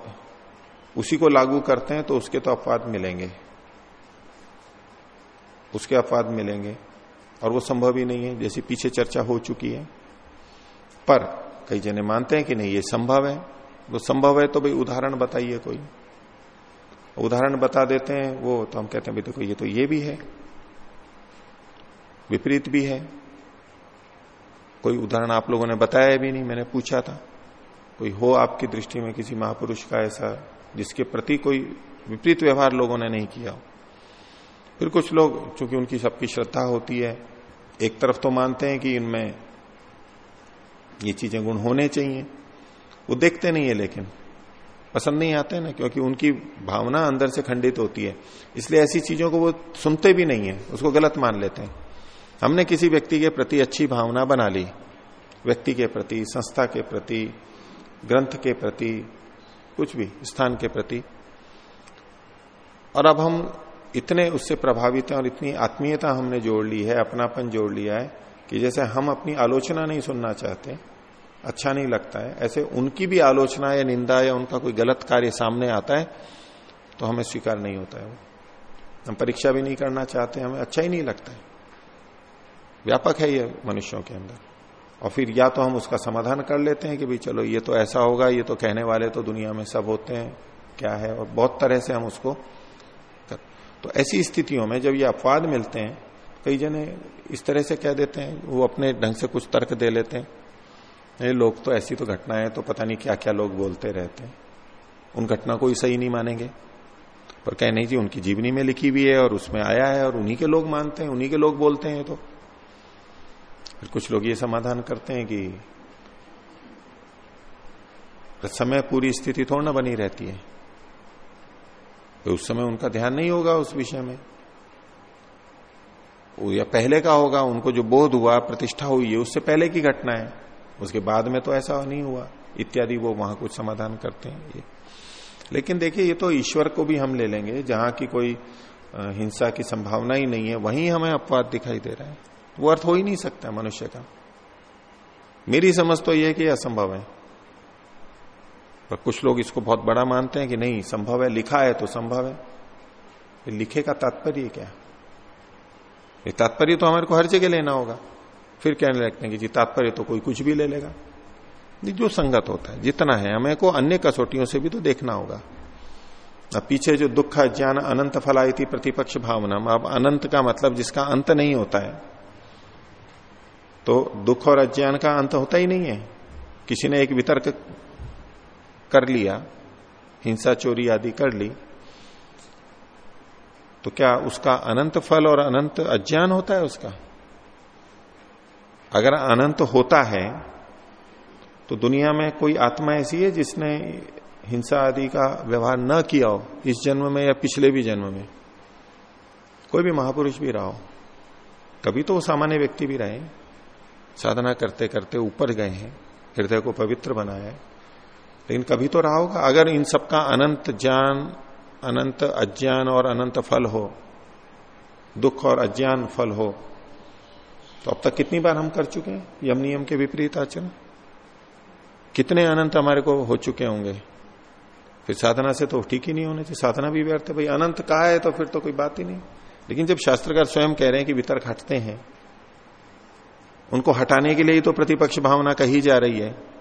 S1: उसी को लागू करते हैं तो उसके तो अपवाद मिलेंगे। उसके अपवाद मिलेंगे और वो संभव ही नहीं है, जैसी पीछे चर्चा हो चुकी है। पर कई जने मानते हैं कि नहीं, ये संभव है। वो संभव है तो भाई उदाहरण बताइए कोई। उदाहरण बता देते हैं वो तो हम कहते हैं, भाई देखो, ये तो ये भी है। विपरीत भी है। कोई उदाहरण आप लोगों ने बताया भी नहीं, मैंने पूछा था। कोई हो आपकी दृष्टि में किसी महापुरुष का ऐसा, जिसके प्रति कोई विपरीत व्यवहार लोगों ने नहीं किया फिर कुछ लोग, चूँकि उनकी सबकी श्रद्धा होती है, एक तरफ़ तो मानते हैं कि इनमें ये चीज़ें गुण होने चाहिए। वो देखते नहीं है लेकिन, पसंद नहीं आते ना, क्योंकि उनकी भावना अंदर से खंडित होती है। इसलिए ऐसी चीज़ों को वो सुनते भी नहीं है, उसको गलत मान लेते हैं। हमने किसी व्यक्ति के प्रति अच्छी भावना बना ली, व्यक्ति के प्रति, संस्था के प्रति, ग्रंथ के प्रति, कुछ भी, स्थान के प्रति। और अब हम इतने उससे प्रभावित हैं और इतनी आत्मीयता हमने जोड़ ली है, अपनापन जोड़ लिया है, कि जैसे हम अपनी आलोचना नहीं सुनना चाहते अच्छा नहीं लगता है। ऐसे उनकी भी आलोचना या निंदा या उनका कोई गलत कार्य सामने आता है तो हमें स्वीकार नहीं होता है वो। हम परीक्षा भी नहीं करना चाहते, हमें अच्छा ही नहीं लगता है। व्यापक है ये मनुष्यों के अंदर। और फिर या तो हम उसका समाधान कर लेते हैं कि भाई चलो, ये तो ऐसा होगा, ये तो कहने वाले तो दुनिया में सब होते हैं, क्या है? और बहुत तरह से हम उसको तो ऐसी स्थितियों में जब ये अपवाद मिलते हैं, कई जने इस तरह से कह देते हैं, वो अपने ढंग से कुछ तर्क दे लेते हैं। ये लोग तो ऐसी तो घटना है तो पता नहीं क्या क्या लोग बोलते रहते हैं। उन घटना को ही सही नहीं मानेंगे। पर कह, नहीं जी, उनकी जीवनी में लिखी हुई है और उसमें आया है और उन्हीं के लोग मानते हैं, उन्हीं के लोग बोलते हैं तो। फिर कुछ लोग ये समाधान करते हैं कि समय पूरी स्थिति थोड़ा ना बनी रहती है। तो उस समय उनका ध्यान नहीं होगा उस विषय में। वो या पहले का होगा, उनको जो बोध हुआ, प्रतिष्ठा हुई है उससे पहले की घटना है। उसके बाद में तो ऐसा नहीं हुआ। इत्यादि वो वहाँ कुछ समाधान करते हैं ये। लेकिन देखिए, ये तो ईश्वर को भी हम ले लेंगे, जहाँ की कोई हिंसा की संभावना ही नहीं है, वहीं हमें अपवाद दिखाई दे रहा है। वो अर्थ हो ही नहीं सकता मनुष्य का। मेरी समझ तो यह कि असंभव है। पर कुछ लोग इसको बहुत बड़ा मानते हैं कि नहीं, संभव है, लिखा है तो संभव है। लिखे का तात्पर्य क्या? ये तात्पर्य तो हमारे को हर जगह लेना होगा। फिर कहने लगते हैं कि जी, तात्पर्य तो कोई कुछ भी ले लेगा। जो संगत होता है, जितना है, हमें को अन्य कसौटियों से भी तो देखना होगा। अब पीछे जो दुख, ज्ञान, अनंत फलाई थी प्रतिपक्ष भावना, अब अनंत का मतलब जिसका अंत नहीं होता है तो दुख और अज्ञान का अंत होता ही नहीं है। किसी ने एक वितर्क कर लिया, हिंसा चोरी आदि कर ली तो क्या उसका अनंत फल और अनंत अज्ञान होता है उसका? अगर अनंत होता है तो दुनिया में कोई आत्मा ऐसी है जिसने हिंसा आदि का व्यवहार न किया हो, इस जन्म में या पिछले भी जन्म में? कोई भी महापुरुष भी रहा हो। कभी तो वो सामान्य व्यक्ति भी रहे, साधना करते करते ऊपर गए हैं, हृदय को पवित्र बनाया है। लेकिन कभी तो रहा होगा। अगर इन सबका अनंत ज्ञान, अनंत अज्ञान और अनंत फल हो, दुख और अज्ञान फल हो तो अब तक कितनी बार हम कर चुके हैं? यम नियम के विपरीत आचरण। कितने अनंत हमारे को हो चुके होंगे? फिर साधना से तो ठीक ही नहीं होने चाहिए। साधना भी व्यर्थ है। भाई, अनंत कहा है? तो फिर तो कोई बात ही नहीं। लेकिन जब शास्त्रकार स्वयं कह रहे हैं कि वितर्क हटते हैं, उनको हटाने के लिए ही तो प्रतिपक्ष भावना कही जा रही है।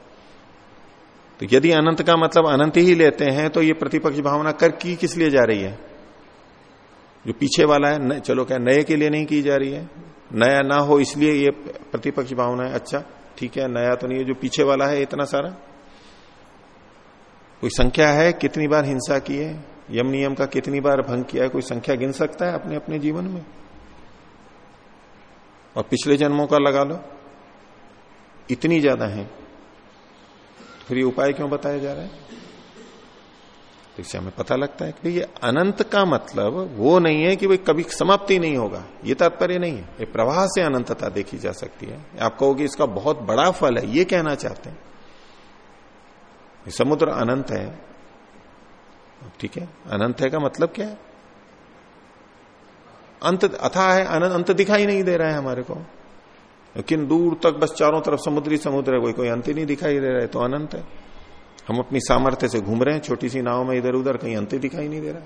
S1: तो यदि अनंत का मतलब अनंत ही लेते हैं तो ये प्रतिपक्ष भावना कर की किस लिए जा रही है? जो पीछे वाला है न, चलो क्या नए के लिए नहीं की जा रही है? नया ना हो इसलिए ये प्रतिपक्ष भावना है अच्छा ठीक है नया तो नहीं है जो पीछे वाला है इतना सारा। कोई संख्या है? कितनी बार हिंसा की है? यम नियम का कितनी बार भंग किया है? कोई संख्या गिन सकता है अपने अपने जीवन में? और पिछले जन्मों का लगा लो। इतनी ज़्यादा है। फिर ये उपाय क्यों बताया जा रहा है? तो इससे हमें पता लगता है कि ये अनंत का मतलब वो नहीं है कि भाई कभी समाप्ति नहीं होगा। ये तात्पर्य नहीं है। ये प्रवाह से अनंतता देखी जा सकती है। आप कहोगे इसका बहुत बड़ा फल है, ये कहना चाहते हैं। समुद्र अनंत है। ठीक है? अनंत है का मतलब क्या है? अंत, अथा है, अनंत, अंत दिखाई नहीं दे रहा है हमारे को। लेकिन दूर तक बस चारों तरफ़ समुद्री समुद्र है, कोई कोई अंत ही नहीं दिखाई दे रहा है तो अनंत है। हम अपनी सामर्थ्य से घूम रहे हैं, छोटी सी नाव में इधर उधर कहीं अंत दिखाई नहीं दे रहा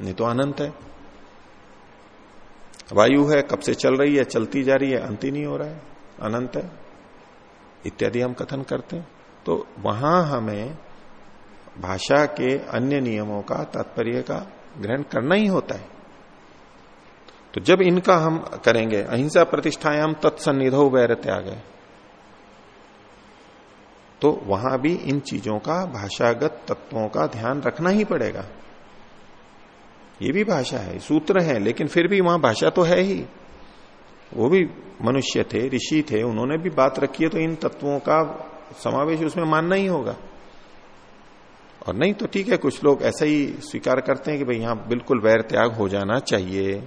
S1: नहीं तो अनंत है। वायु है, कब से चल रही है, चलती जा रही है, अंत ही नहीं हो रहा है, अनंत है। इत्यादि हम कथन करते हैं। तो वहाँ हमें भाषा के अन्य नियमों का तात्पर्य का ग्रहण करना ही होता है। तो जब इनका हम करेंगे, अहिंसा प्रतिष्ठायाम तत्सन्निधो वैर त्याग। तो वहाँ भी इन चीज़ों का, भाषागत तत्वों का ध्यान रखना ही पड़ेगा। ये भी भाषा है, सूत्र है, लेकिन फिर भी वहाँ भाषा तो है ही। वो भी मनुष्य थे, ऋषि थे, उन्होंने भी बात रखी है तो इन तत्वों का समावेश उसमें मानना ही होगा। और नहीं तो ठीक है, कुछ लोग ऐसा ही स्वीकार करते हैं कि भाई यहाँ बिल्कुल वैर त्याग हो जाना चाहिए।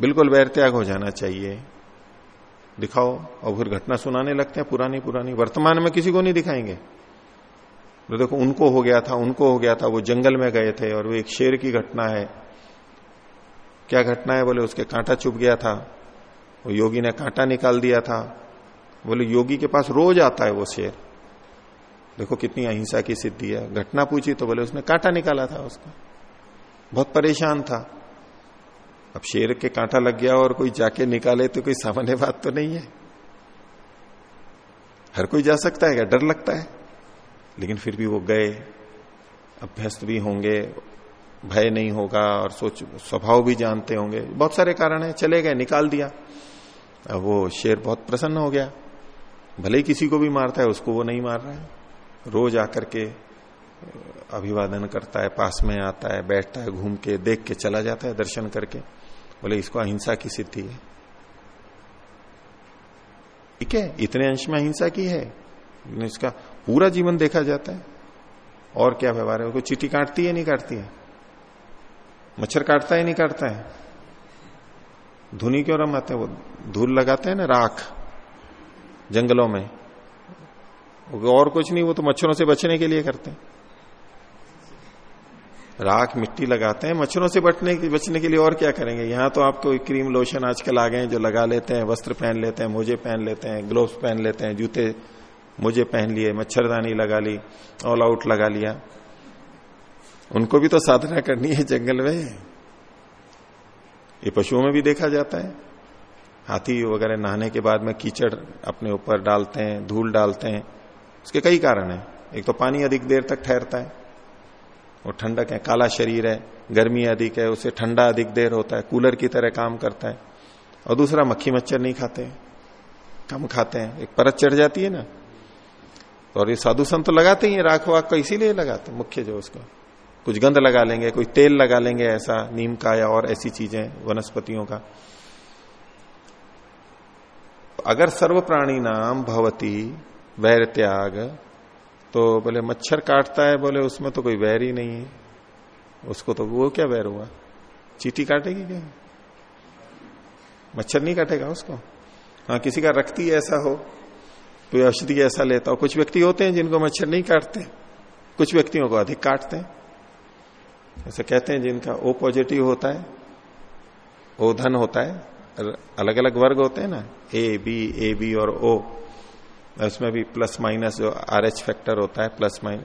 S1: बिल्कुल वैर त्याग हो जाना चाहिए। दिखाओ, और फिर घटना सुनाने लगते हैं, पुरानी पुरानी। वर्तमान में किसी को नहीं दिखाएँगे। तो देखो, उनको हो गया था, उनको हो गया था, वो जंगल में गए थे, और वो एक शेर की घटना है। क्या घटना है? बोले, उसके कांटा चुप गया था। वो योगी ने कांटा निकाल दिया था। बोले, योगी के पास रोज आता है वो शेर। देखो, कितनी अहिंसा की सिद्धि है। घटना पूछी तो बोले, उसने कांटा निकाला था उसका। बहुत परेशान था। अब शेर के कांटा लग गया और कोई जाके निकाले तो कोई सामान्य बात तो नहीं है। हर कोई जा सकता है, क्या डर लगता है? लेकिन फिर भी वो गए, अभ्यस्त भी होंगे, भय नहीं होगा और सोच, स्वभाव भी जानते होंगे। बहुत सारे कारण है, चले गए, निकाल दिया। अब वो शेर बहुत प्रसन्न हो गया। भले ही किसी को भी मारता है, उसको वो नहीं मार रहा है। रोज आकर के, अभिवादन करता है, पास में आता है, बैठता है, घूम के, देख के चला जाता है दर्शन करके। बोले, इसको अहिंसा की सिद्धि है। ठीक है, इतने अंश में अहिंसा की है। इसका पूरा जीवन देखा जाता है। और क्या व्यवहार है? उसको चीटी काटती है, नहीं काटती है? मच्छर काटता है, नहीं काटता है? धुनी क्यों रमाते हैं? वो धूल लगाते हैं ना, राख, जंगलों में। और कुछ नहीं, वो तो मच्छरों से बचने के लिए करते हैं। राख मिट्टी लगाते हैं, मच्छरों से बचने की, बचने के लिए और क्या करेंगे? यहाँ तो आपको क्रीम लोशन आजकल आ गए जो लगा लेते हैं, वस्त्र पहन लेते हैं, मोजे पहन लेते हैं ग्लोव्स पहन लेते हैं, जूते, मोजे पहन लिए, मच्छरदानी लगा ली ऑल आउट लगा लिया। उनको भी तो साधना करनी है जंगल में। ये पशुओं में भी देखा जाता है। हाथी वगैरह नहाने के बाद में कीचड़ अपने ऊपर डालते हैं, धूल डालते हैं। उसके कई कारण है। एक तो पानी अधिक देर तक ठहरता है। वो ठंडक है, काला शरीर है, गर्मी अधिक है, उसे ठंडा अधिक देर होता है, कूलर की तरह काम करता है, और दूसरा मक्खी मच्छर नहीं खाते कम खाते हैं, एक परत चढ़ जाती है ना, और ये साधु संत तो लगाते ही राख वाख का इसीलिए लगाते मुख्य जो उसका, कुछ गंध लगा लेंगे, कोई तेल लगा लेंगे ऐसा, नीम का या और ऐसी चीज़ें, वनस्पतियों का। अगर सर्व प्राणी नाम भवती, वैर त्याग तो बोले, मच्छर काटता है, बोले, उसमें तो कोई वैर ही नहीं है। उसको तो वो क्या वैर हुआ? चीटी काटेगी क्या? मच्छर नहीं काटेगा उसको? हाँ किसी का रक्ति ऐसा हो, कोई औषधि ऐसा लेता हो। कुछ व्यक्ति होते हैं जिनको मच्छर नहीं काटते, कुछ व्यक्तियों को अधिक काटते हैं। ऐसे कहते हैं जिनका ओ पॉजिटिव होता है, ओ धन होता है अलग अलग वर्ग होते हैं ना, ए, बी ए, बी और ओ। उसमें भी प्लस माइनस जो आर एच फैक्टर होता है प्लस माइनस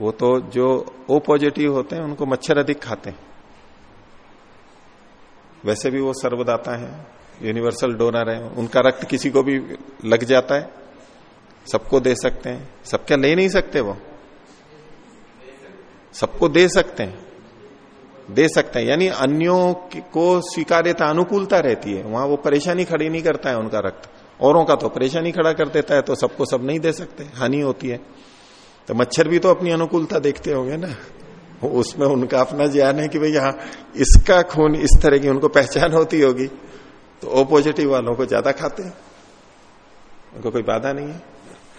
S1: वो तो जो ओ पॉजिटिव होते हैं, उनको मच्छर अधिक खाते हैं। वैसे भी वो सर्वदाता है यूनिवर्सल डोनर है, उनका रक्त किसी को भी लग जाता है, सबको दे सकते हैं। सबके ले नहीं सकते वो? सबको दे सकते हैं। दे सकते हैं, यानी अन्यों को स्वीकार्यता, अनुकूलता रहती है। वहाँ वो परेशानी खड़ी नहीं करता है उनका रक्त। औरों का तो परेशानी खड़ा कर देता है तो सबको सब नहीं दे सकते, हानि होती है। तो मच्छर भी तो अपनी अनुकूलता देखते होंगे ना। उसमें उनका अपना ज्ञान है कि भाई यहाँ इसका खून इस तरह की उनको पहचान होती होगी तो ओ पॉजिटिव वालों को ज़्यादा खाते हैं। उनको कोई बाधा नहीं है।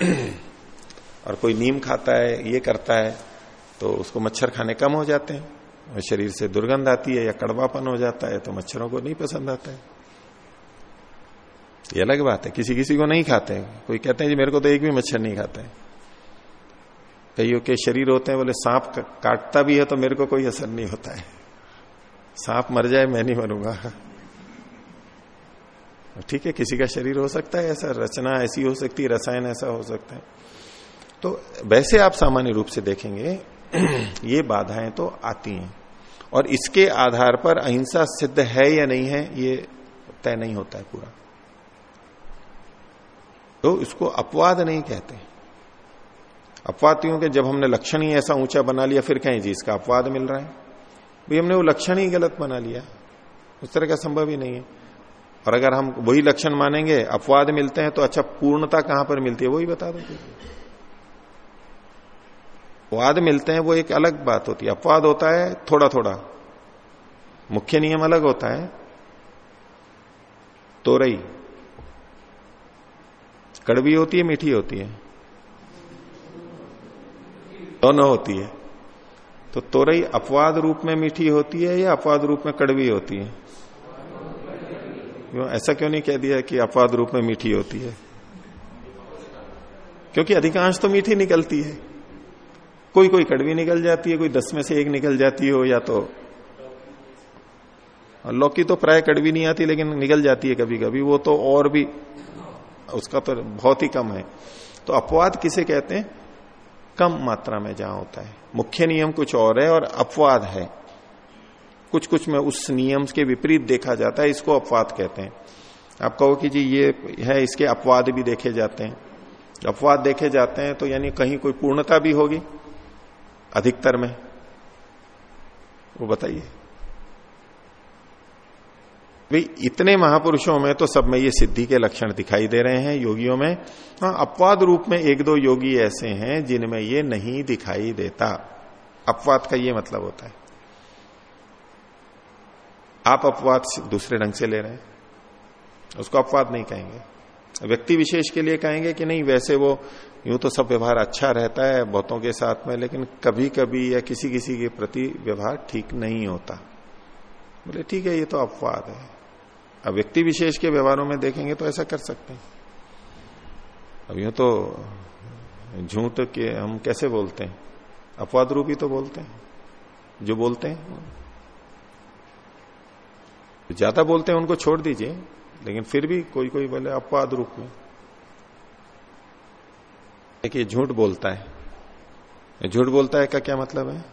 S1: (clears throat) और कोई नीम खाता है, ये करता है तो उसको मच्छर खाने कम हो जाते हैं। और शरीर से दुर्गंध आती है या कड़वापन हो जाता है तो मच्छरों को नहीं पसंद आता है। ये अलग बात है। किसी किसी को नहीं खाते कोई कहते हैं, जी, मेरे को तो एक भी मच्छर नहीं खाता है। कईयों के शरीर होते हैं, बोले, सांप काटता भी है तो मेरे को कोई असर नहीं होता है। सांप मर जाए, मैं नहीं मरूँगा। ठीक है, किसी का शरीर हो सकता है ऐसा, रचना ऐसी हो सकती है, रसायन ऐसा हो सकता है। तो वैसे आप सामान्य रूप से देखेंगे, (clears throat) ये बाधाएँ तो आती हैं। और इसके आधार पर अहिंसा सिद्ध है या नहीं है, ये तय नहीं होता है पूरा। तो इसको अपवाद नहीं कहते। अपवाद कि जब हमने लक्षण ही ऐसा ऊँचा बना लिया, फिर कहें जी इसका अपवाद मिल रहा है। भाई हमने वो लक्षण ही गलत बना लिया। उस तरह का संभव ही नहीं है। और अगर हम वही लक्षण मानेंगे, अपवाद मिलते हैं तो अच्छा पूर्णता कहाँ पर मिलती है, वही बता दो वाद मिलते हैं, वो एक अलग बात होती है। अपवाद होता है थोड़ा थोड़ा मुख्य नियम अलग होता है। तोरई कड़वी होती है, मीठी होती है। दोनों होती है। तो तोरई अपवाद रूप में मीठी होती है या अपवाद रूप में कड़वी होती है? क्यों? ऐसा क्यों नहीं कह दिया कि अपवाद रूप में मीठी होती है? क्योंकि अधिकांश तो मीठी निकलती है। कोई कोई कड़वी निकल जाती है, कोई दस में से एक निकल जाती हो या तो। लौकी तो प्राय कड़वी नहीं आती, लेकिन निकल जाती है कभी कभी वो तो और भी उसका तो बहुत ही कम है। तो अपवाद किसे कहते हैं? कम मात्रा में जहाँ होता है। मुख्य नियम कुछ और है और अपवाद है। कुछ कुछ में उस नियम के विपरीत देखा जाता है, इसको अपवाद कहते हैं। आप कहो कि जी ये है, इसके अपवाद भी देखे जाते हैं। अपवाद देखे जाते हैं तो यानी कहीं कोई पूर्णता भी होगी अधिकतर में। वो बताइए। भाई, इतने महापुरुषों में तो सब में ये सिद्धि के लक्षण दिखाई दे रहे हैं योगियों में। हाँ अपवाद रूप में एक दो योगी ऐसे हैं जिनमें ये नहीं दिखाई देता। अपवाद का ये मतलब होता है। आप अपवाद दूसरे ढंग से ले रहे हैं। उसको अपवाद नहीं कहेंगे। व्यक्ति विशेष के लिए कहेंगे कि नहीं, वैसे वो यूँ तो सब व्यवहार अच्छा रहता है, बहुतों के साथ में, लेकिन कभी कभी या किसी किसी के प्रति व्यवहार ठीक नहीं होता। बोले, ठीक है, ये तो अपवाद है। अब व्यक्ति विशेष के व्यवहारों में देखेंगे तो ऐसा कर सकते हैं। अब यूँ तो झूठ के हम कैसे बोलते हैं? अपवाद रूप तो बोलते हैं। जो बोलते हैं ज़्यादा बोलते हैं, उनको छोड़ दीजिए, लेकिन फिर भी कोई कोई बोले अपवाद रूप में देखिए, झूठ बोलता है। झूठ बोलता है का क्या मतलब हुँ?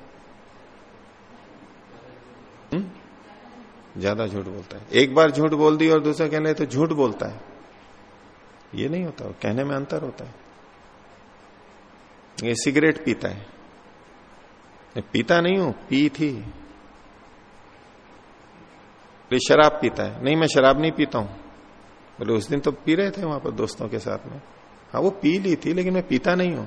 S1: ज़्यादा झूठ बोलता है। एक बार झूठ बोल दी और दूसरा कहने तो झूठ बोलता है। ये नहीं होता कहने में अंतर होता है। ये सिगरेट पीता है। पीता नहीं हूँ, पी थी। बोले शराब पीता है। नहीं, मैं शराब नहीं पीता हूँ। बोले, उस दिन तो पी रहे थे वहाँ पर दोस्तों के साथ में। हाँ वो पी ली थी, लेकिन मैं पीता नहीं हूँ।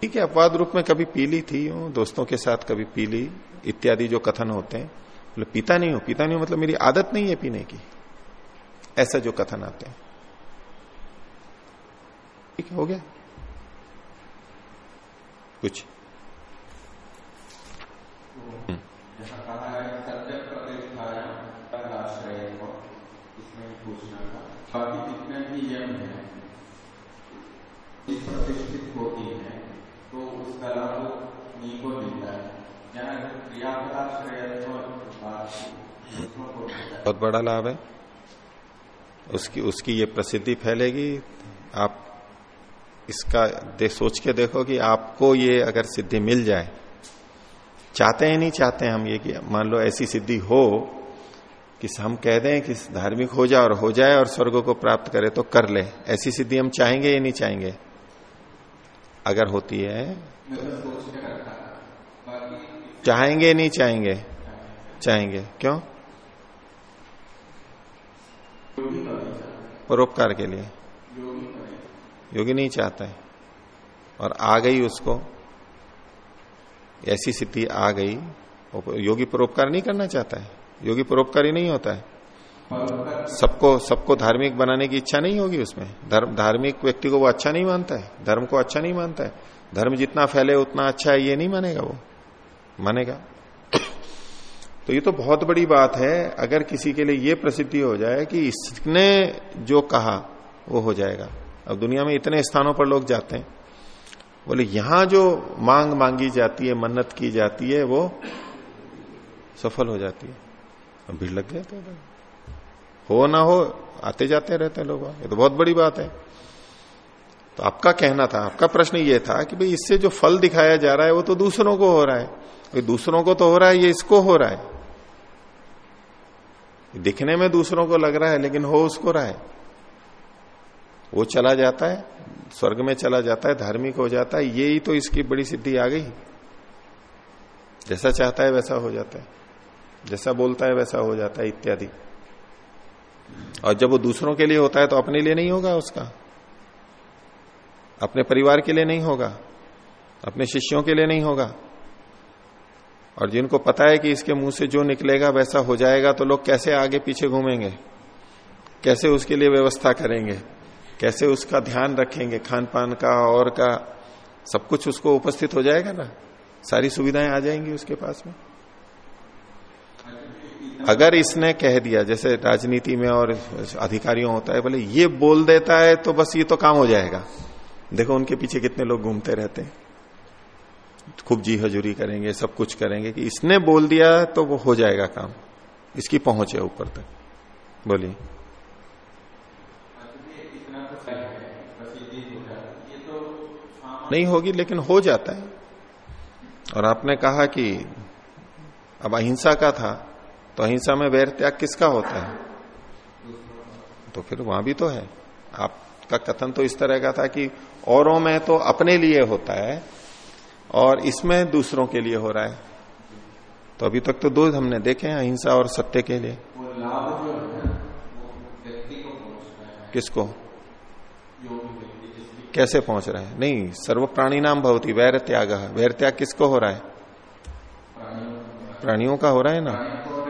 S1: ठीक है अपवाद रूप में कभी पी ली थी हूँ दोस्तों के साथ कभी पी ली इत्यादि जो कथन होते हैं। बोले पीता नहीं हूँ पीता नहीं हूँ मतलब मेरी आदत नहीं है पीने की। ऐसा जो कथन आते हैं। ठीक है हो गया? कुछ?
S3: बाकी को है
S1: बहुत बड़ा लाभ है। उसकी उसकी ये प्रसिद्धि फैलेगी। आप इसका दे सोच के देखो कि आपको ये अगर सिद्धि मिल जाए, चाहते हैं नहीं चाहते हैं हम ये कि मान लो ऐसी सिद्धि हो कि हम कह दें कि धार्मिक हो जाए और हो जाए और स्वर्ग को प्राप्त करे तो कर ले। ऐसी सिद्धि हम चाहेंगे या नहीं चाहेंगे? अगर होती है चाहेंगे, नहीं चाहेंगे? चाहेंगे। क्यों? परोपकार के लिए। योगी नहीं चाहता। है और आ गई उसको। ऐसी स्थिति आ गई। योगी परोपकार नहीं करना चाहता है। योगी परोपकारी नहीं होता है। सबको सबको धार्मिक बनाने की इच्छा नहीं होगी उसमें। धर्म, धार्मिक व्यक्ति को वो अच्छा नहीं मानता है। धर्म को अच्छा नहीं मानता है। धर्म जितना फैले उतना अच्छा है, ये नहीं मानेगा वो। मानेगा। तो ये तो बहुत बड़ी बात है, अगर किसी के लिए ये प्रसिद्धि हो जाए कि इसने जो कहा, वो हो जाएगा। अब दुनिया में इतने स्थानों पर लोग जाते हैं। बोले, यहाँ जो मांग मांगी जाती है, मन्नत की जाती है, वो सफल हो जाती है। अब भीड़ लग थे हो। ना हो, आते जाते रहते हैं लोग ये तो बहुत बड़ी बात है। तो आपका कहना था, आपका प्रश्न ये था कि भाई इससे जो फल दिखाया जा रहा है वो तो दूसरों को हो रहा है। दूसरों को तो हो रहा है, ये इसको हो रहा है। दिखने में दूसरों को लग रहा है, लेकिन हो उसको रहा है। वो चला जाता है, स्वर्ग में चला जाता है, धार्मिक हो जाता है, ये ही तो इसकी बड़ी सिद्धि आ गई। जैसा चाहता है वैसा हो जाता है, जैसा बोलता है वैसा हो जाता है, इत्यादि। और जब वो दूसरों के लिए होता है तो अपने लिए नहीं होगा उसका। अपने परिवार के लिए नहीं होगा, अपने शिष्यों के लिए नहीं होगा। और जिनको पता है कि इसके मुँह से जो निकलेगा वैसा हो जाएगा तो लोग कैसे आगे पीछे घूमेंगे? कैसे उसके लिए व्यवस्था करेंगे? कैसे उसका ध्यान रखेंगे? खान पान का, और का, सब कुछ उसको उपस्थित हो जाएगा ना? सारी सुविधाएँ आ जाएँगी उसके पास में। अगर इसने कह दिया, जैसे राजनीति में और अधिकारियों होता है, बोले, ये बोल देता है तो बस ये तो काम हो जाएगा। देखो उनके पीछे कितने लोग घूमते रहते हैं। खूब जी हजूरी करेंगे, सब कुछ करेंगे कि इसने बोल दिया तो वो हो जाएगा काम। इसकी पहुँच है ऊपर तक। बोलिए। नहीं होगी, लेकिन हो जाता है। और आपने कहा कि अब अहिंसा का था तो अहिंसा में वैर त्याग किसका होता है? तो फिर वहाँ भी तो है। आपका कथन तो इस तरह का था कि औरों में तो अपने लिए होता है और इसमें दूसरों के लिए हो रहा है। तो अभी तक तो दो हमने देखे हैं अहिंसा और सत्य के लिए। किसको? कैसे पहुँच रहा है? नहीं सर्व प्राणी नाम भवती वैर त्याग। वैर त्याग किसको हो रहा है?
S3: प्राणियों
S1: का हो रहा है ना?
S3: तो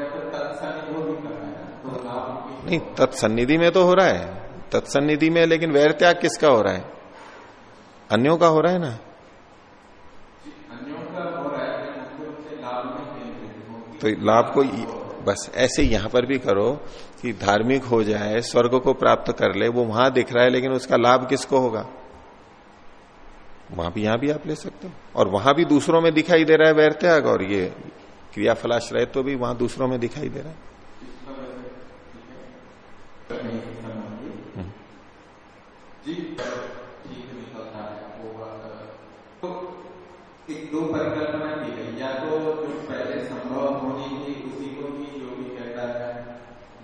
S3: की
S1: नहीं तत्सन्निधि में तो हो रहा है। तत्सन्निधि में लेकिन वैर त्याग किसका हो रहा है? अन्यों का हो रहा है ना?
S3: हो रहा है
S1: तो लाभ को बस ऐसे यहाँ पर भी करो कि धार्मिक हो जाए स्वर्ग को प्राप्त कर ले वो वहाँ दिख रहा है लेकिन उसका लाभ किसको होगा? वहाँ भी यहाँ भी आप ले सकते हो। और वहाँ भी दूसरों में दिखाई दे रहा है वैर त्याग और ये क्रियाफलाश्रय तो भी वहाँ दूसरों में दिखाई दे रहा है
S3: नहीं संबंधी जी ठीक निकलता है वो बात तो एक दो परिकल्पना की गई या तो जो पहले संभव होनी थी उसी को ही योगी कहता है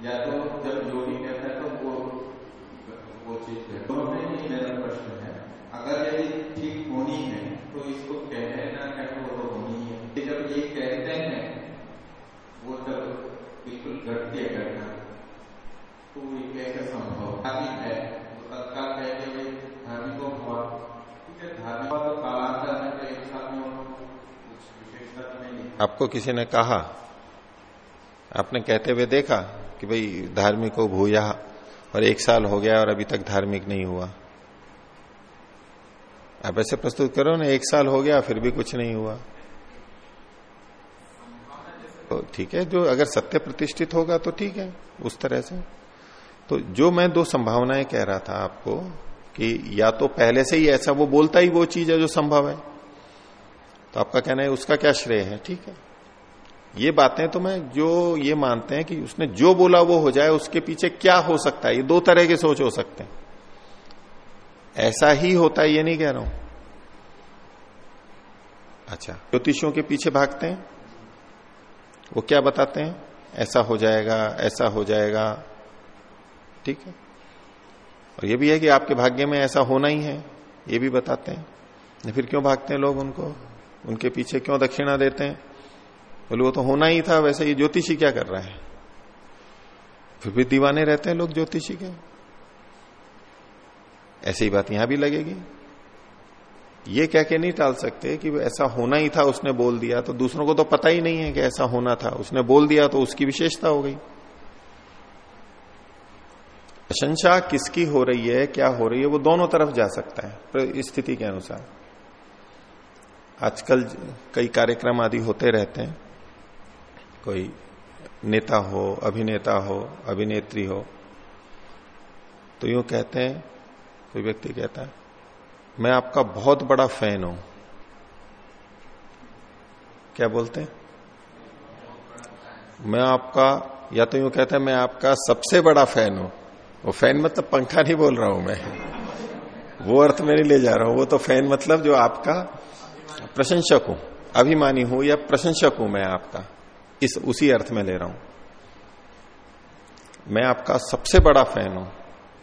S3: या तो जब योगी कहता है तो वो वो चीज़ है तो में ही मेरा प्रश्न है अगर यदि ठीक होनी है तो इसको कहे ना कहे वो तो होनी ही है जब ये कहते हैं वो जब बिल्कुल घटती है घटना तो ये कैसे संभव धार्मिक है तो तत्काल कह के भाई धार्मिक को हुआ ठीक है धार्मिक हुआ तो कालांतर में तो एक साथ में वो कुछ विशेषता तो नहीं है
S1: आपको किसी ने कहा? आपने कहते हुए देखा कि भाई धार्मिक को भूया और एक साल हो गया और अभी तक धार्मिक नहीं हुआ। आप ऐसे प्रस्तुत करो ना, एक साल हो गया, फिर भी कुछ नहीं हुआ। तो ठीक है, जो अगर सत्य प्रतिष्ठित होगा तो ठीक है, उस तरह से। तो जो मैं दो संभावनाएँ कह रहा था आपको कि या तो पहले से ही ऐसा, वो बोलता ही वो चीज़ है जो संभव है। तो आपका कहना है उसका क्या श्रेय है? ठीक है। ये बातें तो मैं जो ये मानते हैं कि उसने जो बोला वो हो जाए, उसके पीछे क्या हो सकता है? ये दो तरह के सोच हो सकते हैं। ऐसा ही होता है, ये नहीं कह रहा हूँ। अच्छा ज्योतिषियों के पीछे भागते हैं। वो क्या बताते हैं? ऐसा हो जाएगा, ऐसा हो जाएगा। ठीक है। और ये भी है कि आपके भाग्य में ऐसा होना ही है, ये भी बताते हैं। फिर क्यों भागते हैं लोग उनको? उनके पीछे क्यों दक्षिणा देते हैं? बोले, वो तो होना ही था, वैसे ये ज्योतिषी क्या कर रहा है? फिर भी दीवाने रहते हैं लोग ज्योतिषी के। ऐसी बात यहाँ भी लगेगी। ये कह के नहीं टाल सकते कि ऐसा होना ही था, उसने बोल दिया तो दूसरों को तो पता ही नहीं है कि ऐसा होना था। उसने बोल दिया तो उसकी विशेषता हो गई। प्रशंसा किसकी हो रही है, क्या हो रही है, वो दोनों तरफ़ जा सकता है स्थिति के अनुसार। आजकल कई कार्यक्रम आदि होते रहते हैं। कोई नेता हो, अभिनेता हो, अभिनेत्री हो तो यूँ कहते हैं, कोई व्यक्ति कहता है, मैं आपका बहुत बड़ा फ़ैन हूँ। क्या बोलते हैं? मैं आपका, या तो यूँ कहता है, मैं आपका सबसे बड़ा फ़ैन हूँ। वो फ़ैन मतलब पंखा नहीं बोल रहा हूँ मैं। वो अर्थ में नहीं ले जा रहा हूँ। वो तो फ़ैन मतलब जो आपका प्रशंसक हूँ अभिमानी हूँ या प्रशंसक हूँ मैं आपका, इस उसी अर्थ में ले रहा हूँ। मैं आपका सबसे बड़ा फ़ैन हूँ,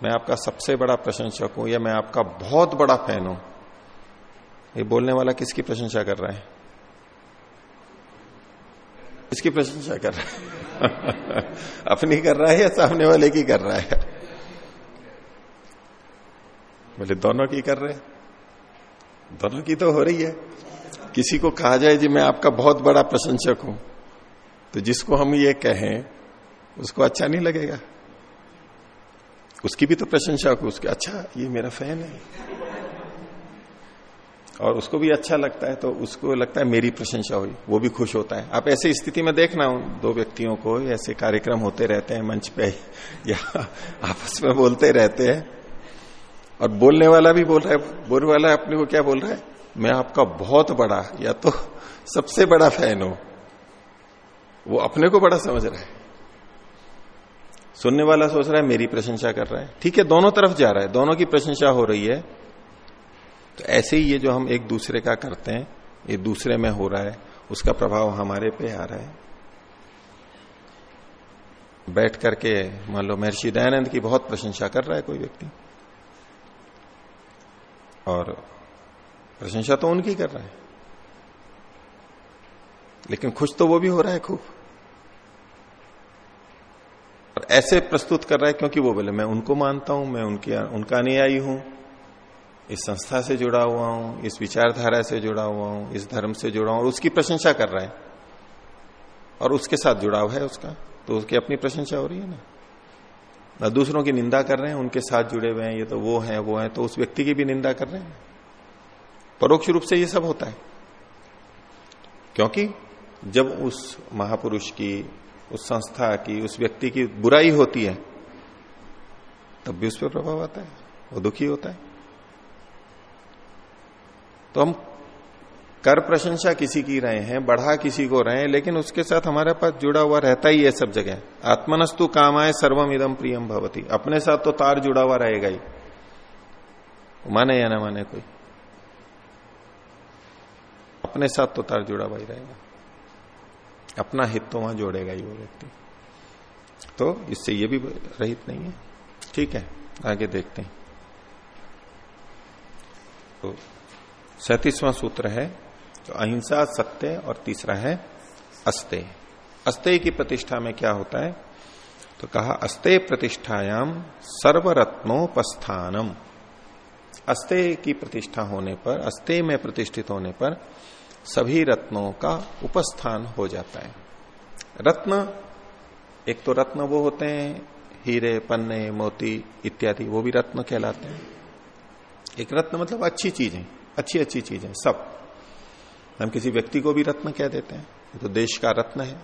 S1: मैं आपका सबसे बड़ा प्रशंसक हूँ या मैं आपका बहुत बड़ा फ़ैन हूँ। ये बोलने वाला किसकी प्रशंसा कर रहा है? किसकी प्रशंसा कर रहा है? (laughs) अपनी कर रहा है या सामने वाले की कर रहा है? बोले, दोनों की कर रहे हैं। दोनों की तो हो रही है। किसी को कहा जाए, जी, मैं आपका बहुत बड़ा प्रशंसक हूँ। तो जिसको हम ये कहें, उसको अच्छा नहीं लगेगा। उसकी भी तो प्रशंसा हो, उसके अच्छा ये मेरा फ़ैन है। और उसको भी अच्छा लगता है तो उसको लगता है मेरी प्रशंसा हुई, वो भी खुश होता है। आप ऐसी स्थिति में देखना हो दो व्यक्तियों को ऐसे कार्यक्रम होते रहते हैं, मंच पे या आपस में बोलते रहते हैं। और बोलने वाला भी बोल रहा है बोलने वाला अपने को क्या बोल रहा है? मैं आपका बहुत बड़ा या तो सबसे बड़ा फ़ैन हूँ। वो अपने को बड़ा समझ रहा है। सुनने वाला सोच रहा है, मेरी प्रशंसा कर रहा है। ठीक है, दोनों तरफ़ जा रहा है, दोनों की प्रशंसा हो रही है। तो ऐसे ही ये जो हम एक दूसरे का करते हैं, ये दूसरे में हो रहा है, उसका प्रभाव हमारे पे आ रहा है। बैठ करके, मान लो, महर्षि दयानंद की बहुत प्रशंसा कर रहा है कोई व्यक्ति। और प्रशंसा तो उनकी कर रहा है। लेकिन खुश तो वो भी हो रहा है खूब। और ऐसे प्रस्तुत कर रहा है क्योंकि वो बोले, मैं उनको मानता हूँ, मैं उनकी, उनका अनुयायी हूँ। इस संस्था से जुड़ा हुआ हूँ, इस विचारधारा से जुड़ा हुआ हूँ, इस धर्म से जुड़ा हूँ, और उसकी प्रशंसा कर रहा है। और उसके साथ जुड़ाव है उसका तो उसकी अपनी प्रशंसा हो रही है ना। ना दूसरों की निंदा कर रहे हैं, उनके साथ जुड़े हुए हैं, ये तो वो हैं वो हैं तो उस व्यक्ति की भी निंदा कर रहे हैं। परोक्ष रूप से ये सब होता है। क्योंकि जब उस महापुरुष की, उस संस्था की, उस व्यक्ति की बुराई होती है, तब भी उस पर प्रभाव आता है, वो दुखी होता है। तो हम कर प्रशंसा किसी की रहे हैं, बढ़ा किसी को रहे हैं, लेकिन उसके साथ हमारे पास जुड़ा हुआ रहता ही है सब जगह। आत्मनस्तु काम आए सर्वम इदम प्रियम भवती। अपने साथ तो तार जुड़ा हुआ रहेगा ही। माने या ना माने कोई। अपने साथ तो तार जुड़ा हुआ ही रहेगा। अपना हित तो वहाँ जोड़ेगा ही वो व्यक्ति। तो इससे ये भी रहित नहीं है। ठीक है, आगे देखते हैं। तो सैतीसवां सूत्र है तो अहिंसा सत्य और तीसरा है अस्ते। अस्ते की प्रतिष्ठा में क्या होता है? तो कहा, अस्ते प्रतिष्ठायाम सर्वरत्नोपस्थानम। अस्ते की प्रतिष्ठा होने पर अस्ते में प्रतिष्ठित होने पर सभी रत्नों का उपस्थान हो जाता है। रत्न, एक तो रत्न वो होते हैं, हीरे, पन्ने, मोती इत्यादि, वो भी रत्न कहलाते हैं। एक रत्न मतलब अच्छी चीज़ें, अच्छी अच्छी चीज़ें, सब। हम किसी व्यक्ति को भी रत्न कह देते हैं तो देश का रत्न है।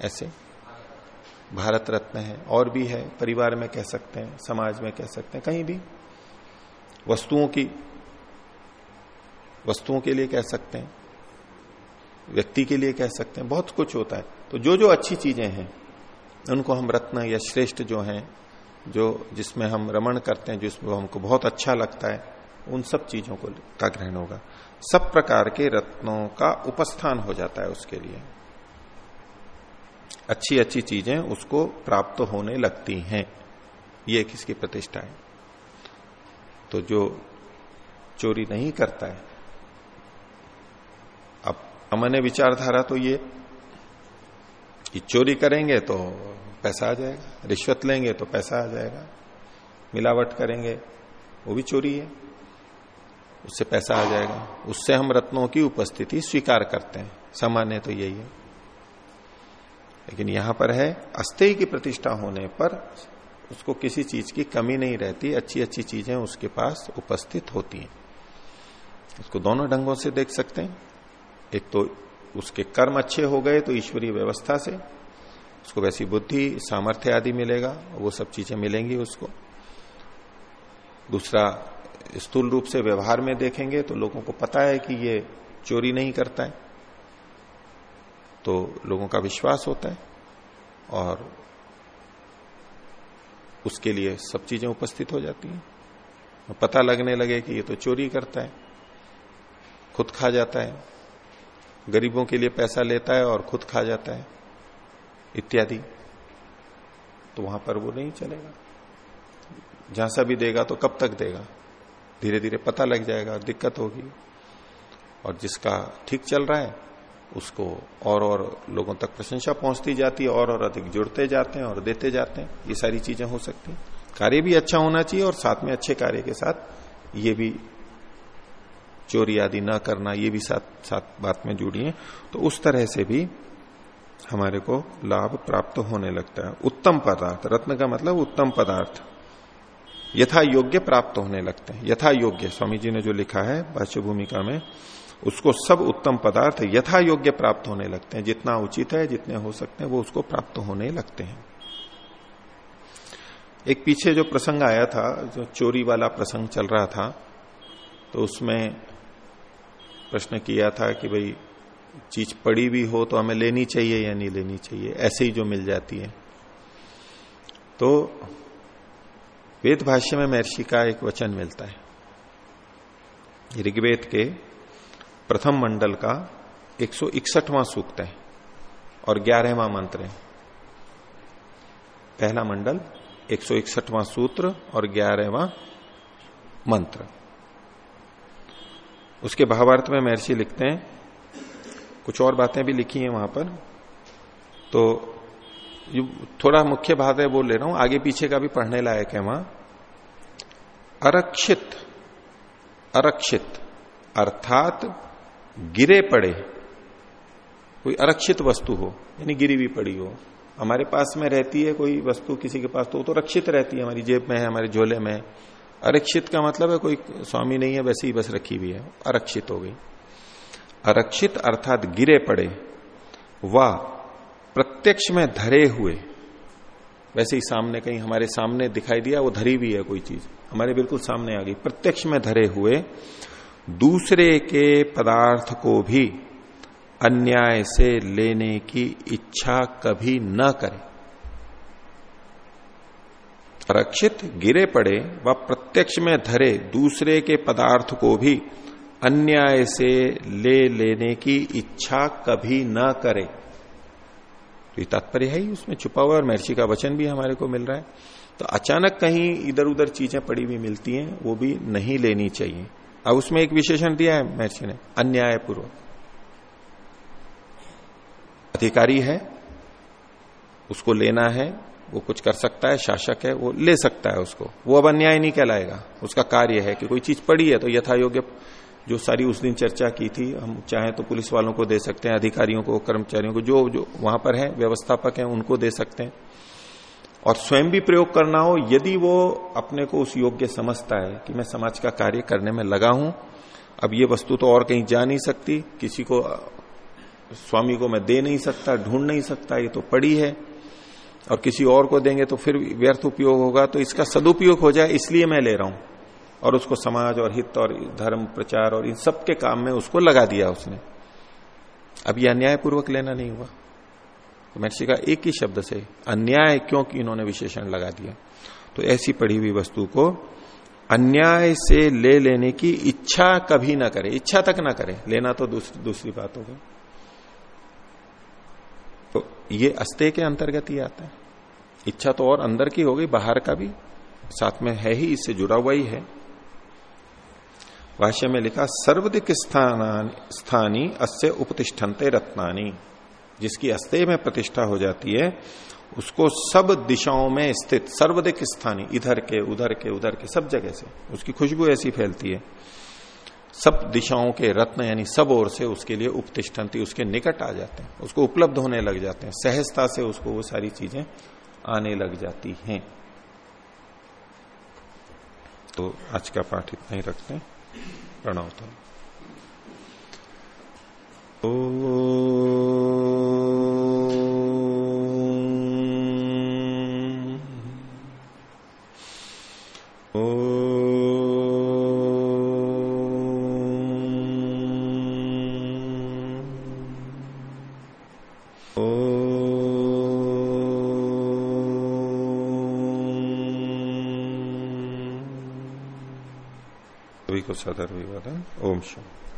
S1: ऐसे। भारत रत्न है, और भी है, परिवार में कह सकते हैं, समाज में कह सकते हैं, कहीं भी। वस्तुओं की, वस्तुओं के लिए कह सकते हैं, व्यक्ति के लिए कह सकते हैं, बहुत कुछ होता है। तो जो जो अच्छी चीज़ें हैं, उनको हम रत्न या श्रेष्ठ जो हैं, जो जिसमें हम रमण करते हैं, जिसमें हमको बहुत अच्छा लगता है, उन सब चीज़ों को का ग्रहण होगा। सब प्रकार के रत्नों का उपस्थान हो जाता है उसके लिए। अच्छी अच्छी चीज़ें उसको प्राप्त होने लगती हैं। ये किसकी प्रतिष्ठा है? तो जो चोरी नहीं करता है। अब अमन विचारधारा तो ये कि चोरी करेंगे तो पैसा आ जाएगा, रिश्वत लेंगे तो पैसा आ जाएगा, मिलावट करेंगे, वो भी चोरी है। उससे पैसा आ जाएगा। उससे हम रत्नों की उपस्थिति स्वीकार करते हैं। सामान्य तो यही है। लेकिन यहाँ पर है अस्तेय की प्रतिष्ठा होने पर उसको किसी चीज़ की कमी नहीं रहती अच्छी अच्छी चीज़ें उसके पास उपस्थित होती हैं। उसको दोनों ढंगों से देख सकते हैं। एक तो उसके कर्म अच्छे हो गए तो ईश्वरीय व्यवस्था से, उसको वैसी बुद्धि, सामर्थ्य आदि मिलेगा, वो सब चीज़ें मिलेंगी उसको। दूसरा, स्थूल रूप से व्यवहार में देखेंगे तो लोगों को पता है कि ये चोरी नहीं करता है। तो लोगों का विश्वास होता है और उसके लिए सब चीज़ें उपस्थित हो जाती हैं। पता लगने लगे कि ये तो चोरी करता है, खुद खा जाता है, गरीबों के लिए पैसा लेता है और खुद खा जाता है, इत्यादि। तो वहाँ पर वो नहीं चलेगा। जहाँ सा भी देगा तो कब तक देगा? धीरे धीरे पता लग जाएगा, दिक्कत होगी। और जिसका ठीक चल रहा है उसको और और लोगों तक प्रशंसा पहुँचती जाती है, और और अधिक जुड़ते जाते हैं और देते जाते हैं। ये सारी चीज़ें हो सकती हैं। कार्य भी अच्छा होना चाहिए और साथ में अच्छे कार्य के साथ ये भी चोरी आदि ना करना, ये भी साथ साथ बात में जुड़ी है तो उस तरह से भी हमारे को लाभ प्राप्त होने लगता है। उत्तम पदार्थ, रत्न का मतलब उत्तम पदार्थ। यथा योग्य प्राप्त होने लगते हैं। यथा योग्य स्वामी जी ने जो लिखा है भाष्य भूमिका में उसको सब उत्तम पदार्थ यथा योग्य प्राप्त होने लगते हैं। जितना उचित है, जितने हो सकते हैं, वो उसको प्राप्त होने लगते हैं। एक पीछे जो प्रसंग आया था, जो चोरी वाला प्रसंग चल रहा था तो उसमें प्रश्न किया था कि भाई, चीज़ पड़ी भी हो तो हमें लेनी चाहिए या नहीं लेनी चाहिए? ऐसे ही जो मिल जाती है। तो वेद भाष्य में महर्षि का एक वचन मिलता है। ऋग्वेद के प्रथम मंडल का एक सौ इकसठवां सूक्त है और ग्यारहवा मंत्र है। पहला मंडल, एक सौ इकसठवां सूत्र और ग्यारहवा मंत्र। उसके भावार्थ में महर्षि लिखते हैं, कुछ और बातें भी लिखी हैं वहाँ पर। तो थोड़ा मुख्य भाग है बोल ले रहा हूँ, आगे पीछे का भी पढ़ने लायक है वहाँ। अरक्षित अरक्षित अर्थात गिरे पड़े, कोई अरक्षित वस्तु हो, यानी गिरी भी पड़ी हो, हमारे पास में रहती है कोई वस्तु किसी के पास तो वो तो रक्षित रहती है, हमारी जेब में है, हमारे झोले में अरक्षित का मतलब है कोई स्वामी नहीं है, वैसे ही बस रखी हुई है अरक्षित हो गई। अरक्षित अर्थात गिरे पड़े, व प्रत्यक्ष में धरे हुए, वैसे ही सामने कहीं हमारे सामने दिखाई दिया, वो धरी भी है कोई चीज़, हमारे बिल्कुल सामने आ गई, प्रत्यक्ष में धरे हुए दूसरे के पदार्थ को भी अन्याय से लेने की इच्छा कभी न करें। रक्षित गिरे पड़े व प्रत्यक्ष में धरे दूसरे के पदार्थ को भी अन्याय से ले लेने की इच्छा कभी न करे। तो ये तात्पर्य है ही, उसमें छुपा हुआ और महर्षि का वचन भी हमारे को मिल रहा है। तो अचानक कहीं इधर उधर चीज़ें पड़ी हुई मिलती हैं, वो भी नहीं लेनी चाहिए। अब उसमें एक विशेषण दिया है महर्षि ने, अन्यायपूर्वक। अधिकारी है, उसको लेना है, वो कुछ कर सकता है, शासक है, वो ले सकता है उसको। वो अब अन्याय नहीं कहलाएगा। उसका कार्य है कि कोई चीज़ पड़ी है तो यथा योग्य जो सारी उस दिन चर्चा की थी, हम चाहे तो पुलिस वालों को दे सकते हैं, अधिकारियों को, कर्मचारियों को, जो जो वहाँ पर है, व्यवस्थापक है, उनको दे सकते हैं। और स्वयं भी प्रयोग करना हो, यदि वो अपने को उस योग्य समझता है कि मैं समाज का कार्य करने में लगा हूँ, अब ये वस्तु तो और कहीं जा नहीं सकती, किसी को, स्वामी को मैं दे नहीं सकता, ढूंढ नहीं सकता, ये तो पड़ी है, और किसी और को देंगे तो फिर व्यर्थ उपयोग होगा तो इसका सदुपयोग हो जाए, इसलिए मैं ले रहा हूँ। और उसको समाज और हित और धर्म, प्रचार और इन सब के काम में उसको लगा दिया उसने। अब यह अन्यायपूर्वक लेना नहीं हुआ। तो महर्षि का एक ही शब्द से, अन्याय क्योंकि इन्होंने विशेषण लगा दिया? तो ऐसी पढ़ी हुई वस्तु को, अन्याय से ले लेने की इच्छा कभी ना करे, इच्छा तक ना करे। लेना तो दूसरी दूसरी बात होगी तो ये अस्ते के अंतर्गत ही आता है। इच्छा तो और अंदर की हो गई, बाहर का भी। साथ में है ही, इससे जुड़ा हुआ ही है। भाष्य में लिखा, सर्वदिक स्थानी अस्य उपतिष्ठन्ते रत्नानी। जिसकी अस्ते में प्रतिष्ठा हो जाती है, उसको सब दिशाओं में स्थित, सर्वदिक स्थानी, इधर के, उधर के उधर के, सब जगह से, उसकी खुशबू ऐसी फैलती है। सब दिशाओं के रत्न, यानी सब ओर से उसके लिए उपतिष्ठन्ति उसके निकट आ जाते हैं, उसको उपलब्ध होने लग जाते हैं, सहजता से उसको वो सारी चीज़ें आने लग जाती हैं। तो आज का पाठ इतना ही रखते हैं। प्रणव तो सदर विवादन ओम शम